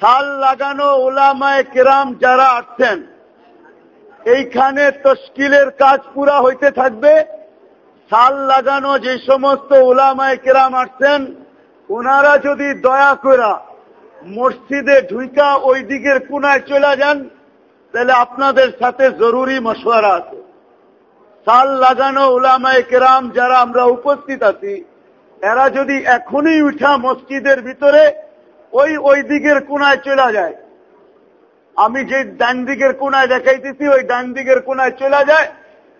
সাল লাগানো ওলামায় কেরাম যারা আসছেন এইখানে তস্কিলের কাজ পুরা হইতে থাকবে। সাল লাগানো যে সমস্ত ওলামায় কেরাম আসছেন ওনারা যদি দয়া করা মসজিদে ঢুইকা ওই দিকের কোনায় চলে যান, তাহলে আপনাদের সাথে জরুরি মশওয়ারা আছে। সাল লাগানো ওলামায় কেরাম যারা আমরা উপস্থিত আছি এরা যদি এখনই উঠা মসজিদের ভিতরে, ওই ওই দিকের কোনায় চলে যায়। আমি যে ডান দিকের কোনায় দেখাইতেছি, ওই ডান দিকের কোনায় চলে যায়,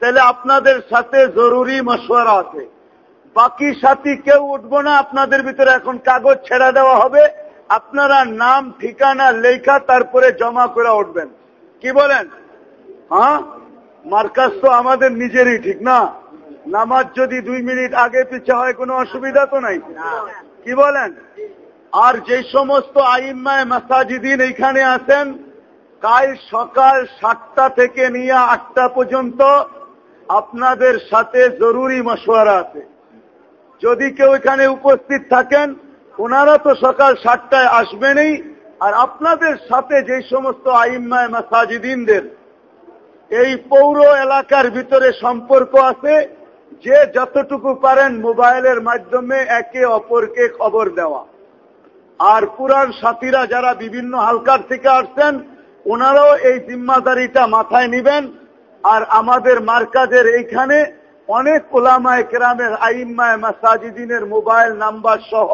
তাহলে আপনাদের সাথে জরুরি মশওয়ারা আছে। বাকি সাথী কেউ উঠবো না, আপনাদের ভিতরে এখন কাগজ ছেড়া দেওয়া হবে। আপনারা নাম, ঠিকানা, লেখা, তারপরে জমা করে উঠবেন। কি বলেন? হ্যাঁ? মার্কাজ তো আমাদের নিজেরই, ঠিক না? নামাজ যদি দুই মিনিট আগে পিছা হয় কোনো অসুবিধা তো নাই? কি বলেন? আর যে সমস্ত আইম্মায় মাসাজিদিন এইখানে আছেন কাল সকাল সাতটা থেকে নিয়ে আটটা পর্যন্ত আপনাদের সাথে জরুরি মশওয়ারা আছে। যদি কেউ এখানে উপস্থিত থাকেন ওনারা তো সকাল সাতটায় আসবেনই। আর আপনাদের সাথে যে সমস্ত আইম্মায় মাসাজিদিনদের এই পৌর এলাকার ভিতরে সম্পর্ক আছে যে যতটুকু পারেন মোবাইলের মাধ্যমে একে অপরকে খবর দেওয়া। আর পুরান সাথীরা যারা বিভিন্ন হালকার থেকে আসছেন, ওনারাও এই জিম্মাদারিটা মাথায় নিবেন। আর আমাদের মার্কাজের এইখানে অনেক ওলামায় কেরামের আইম্মায় মাসাজিদিনের মোবাইল নাম্বার সহ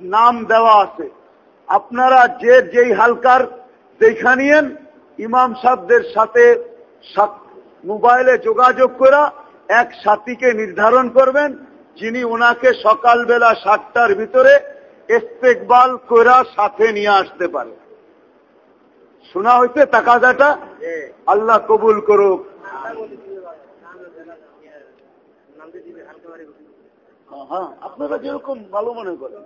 নাম দেওয়া আছে। আপনারা যে যেই হালকার দেখানিয়েন ইমাম সাহেবদের সাথে মোবাইলে যোগাযোগ করা এক সাথীকে নির্ধারণ করবেন, যিনি ওনাকে সকালবেলা সাতটার ভিতরে ইস্তেকবাল করা সাথে নিয়ে আসতে পারে। শোনা হইতে তাকাদাটা আল্লাহ কবুল করুক। আপনারা যেরকম ভালো মনে করেন।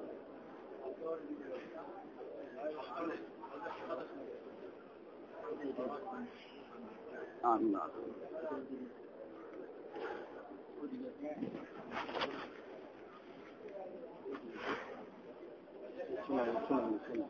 进来进来，进来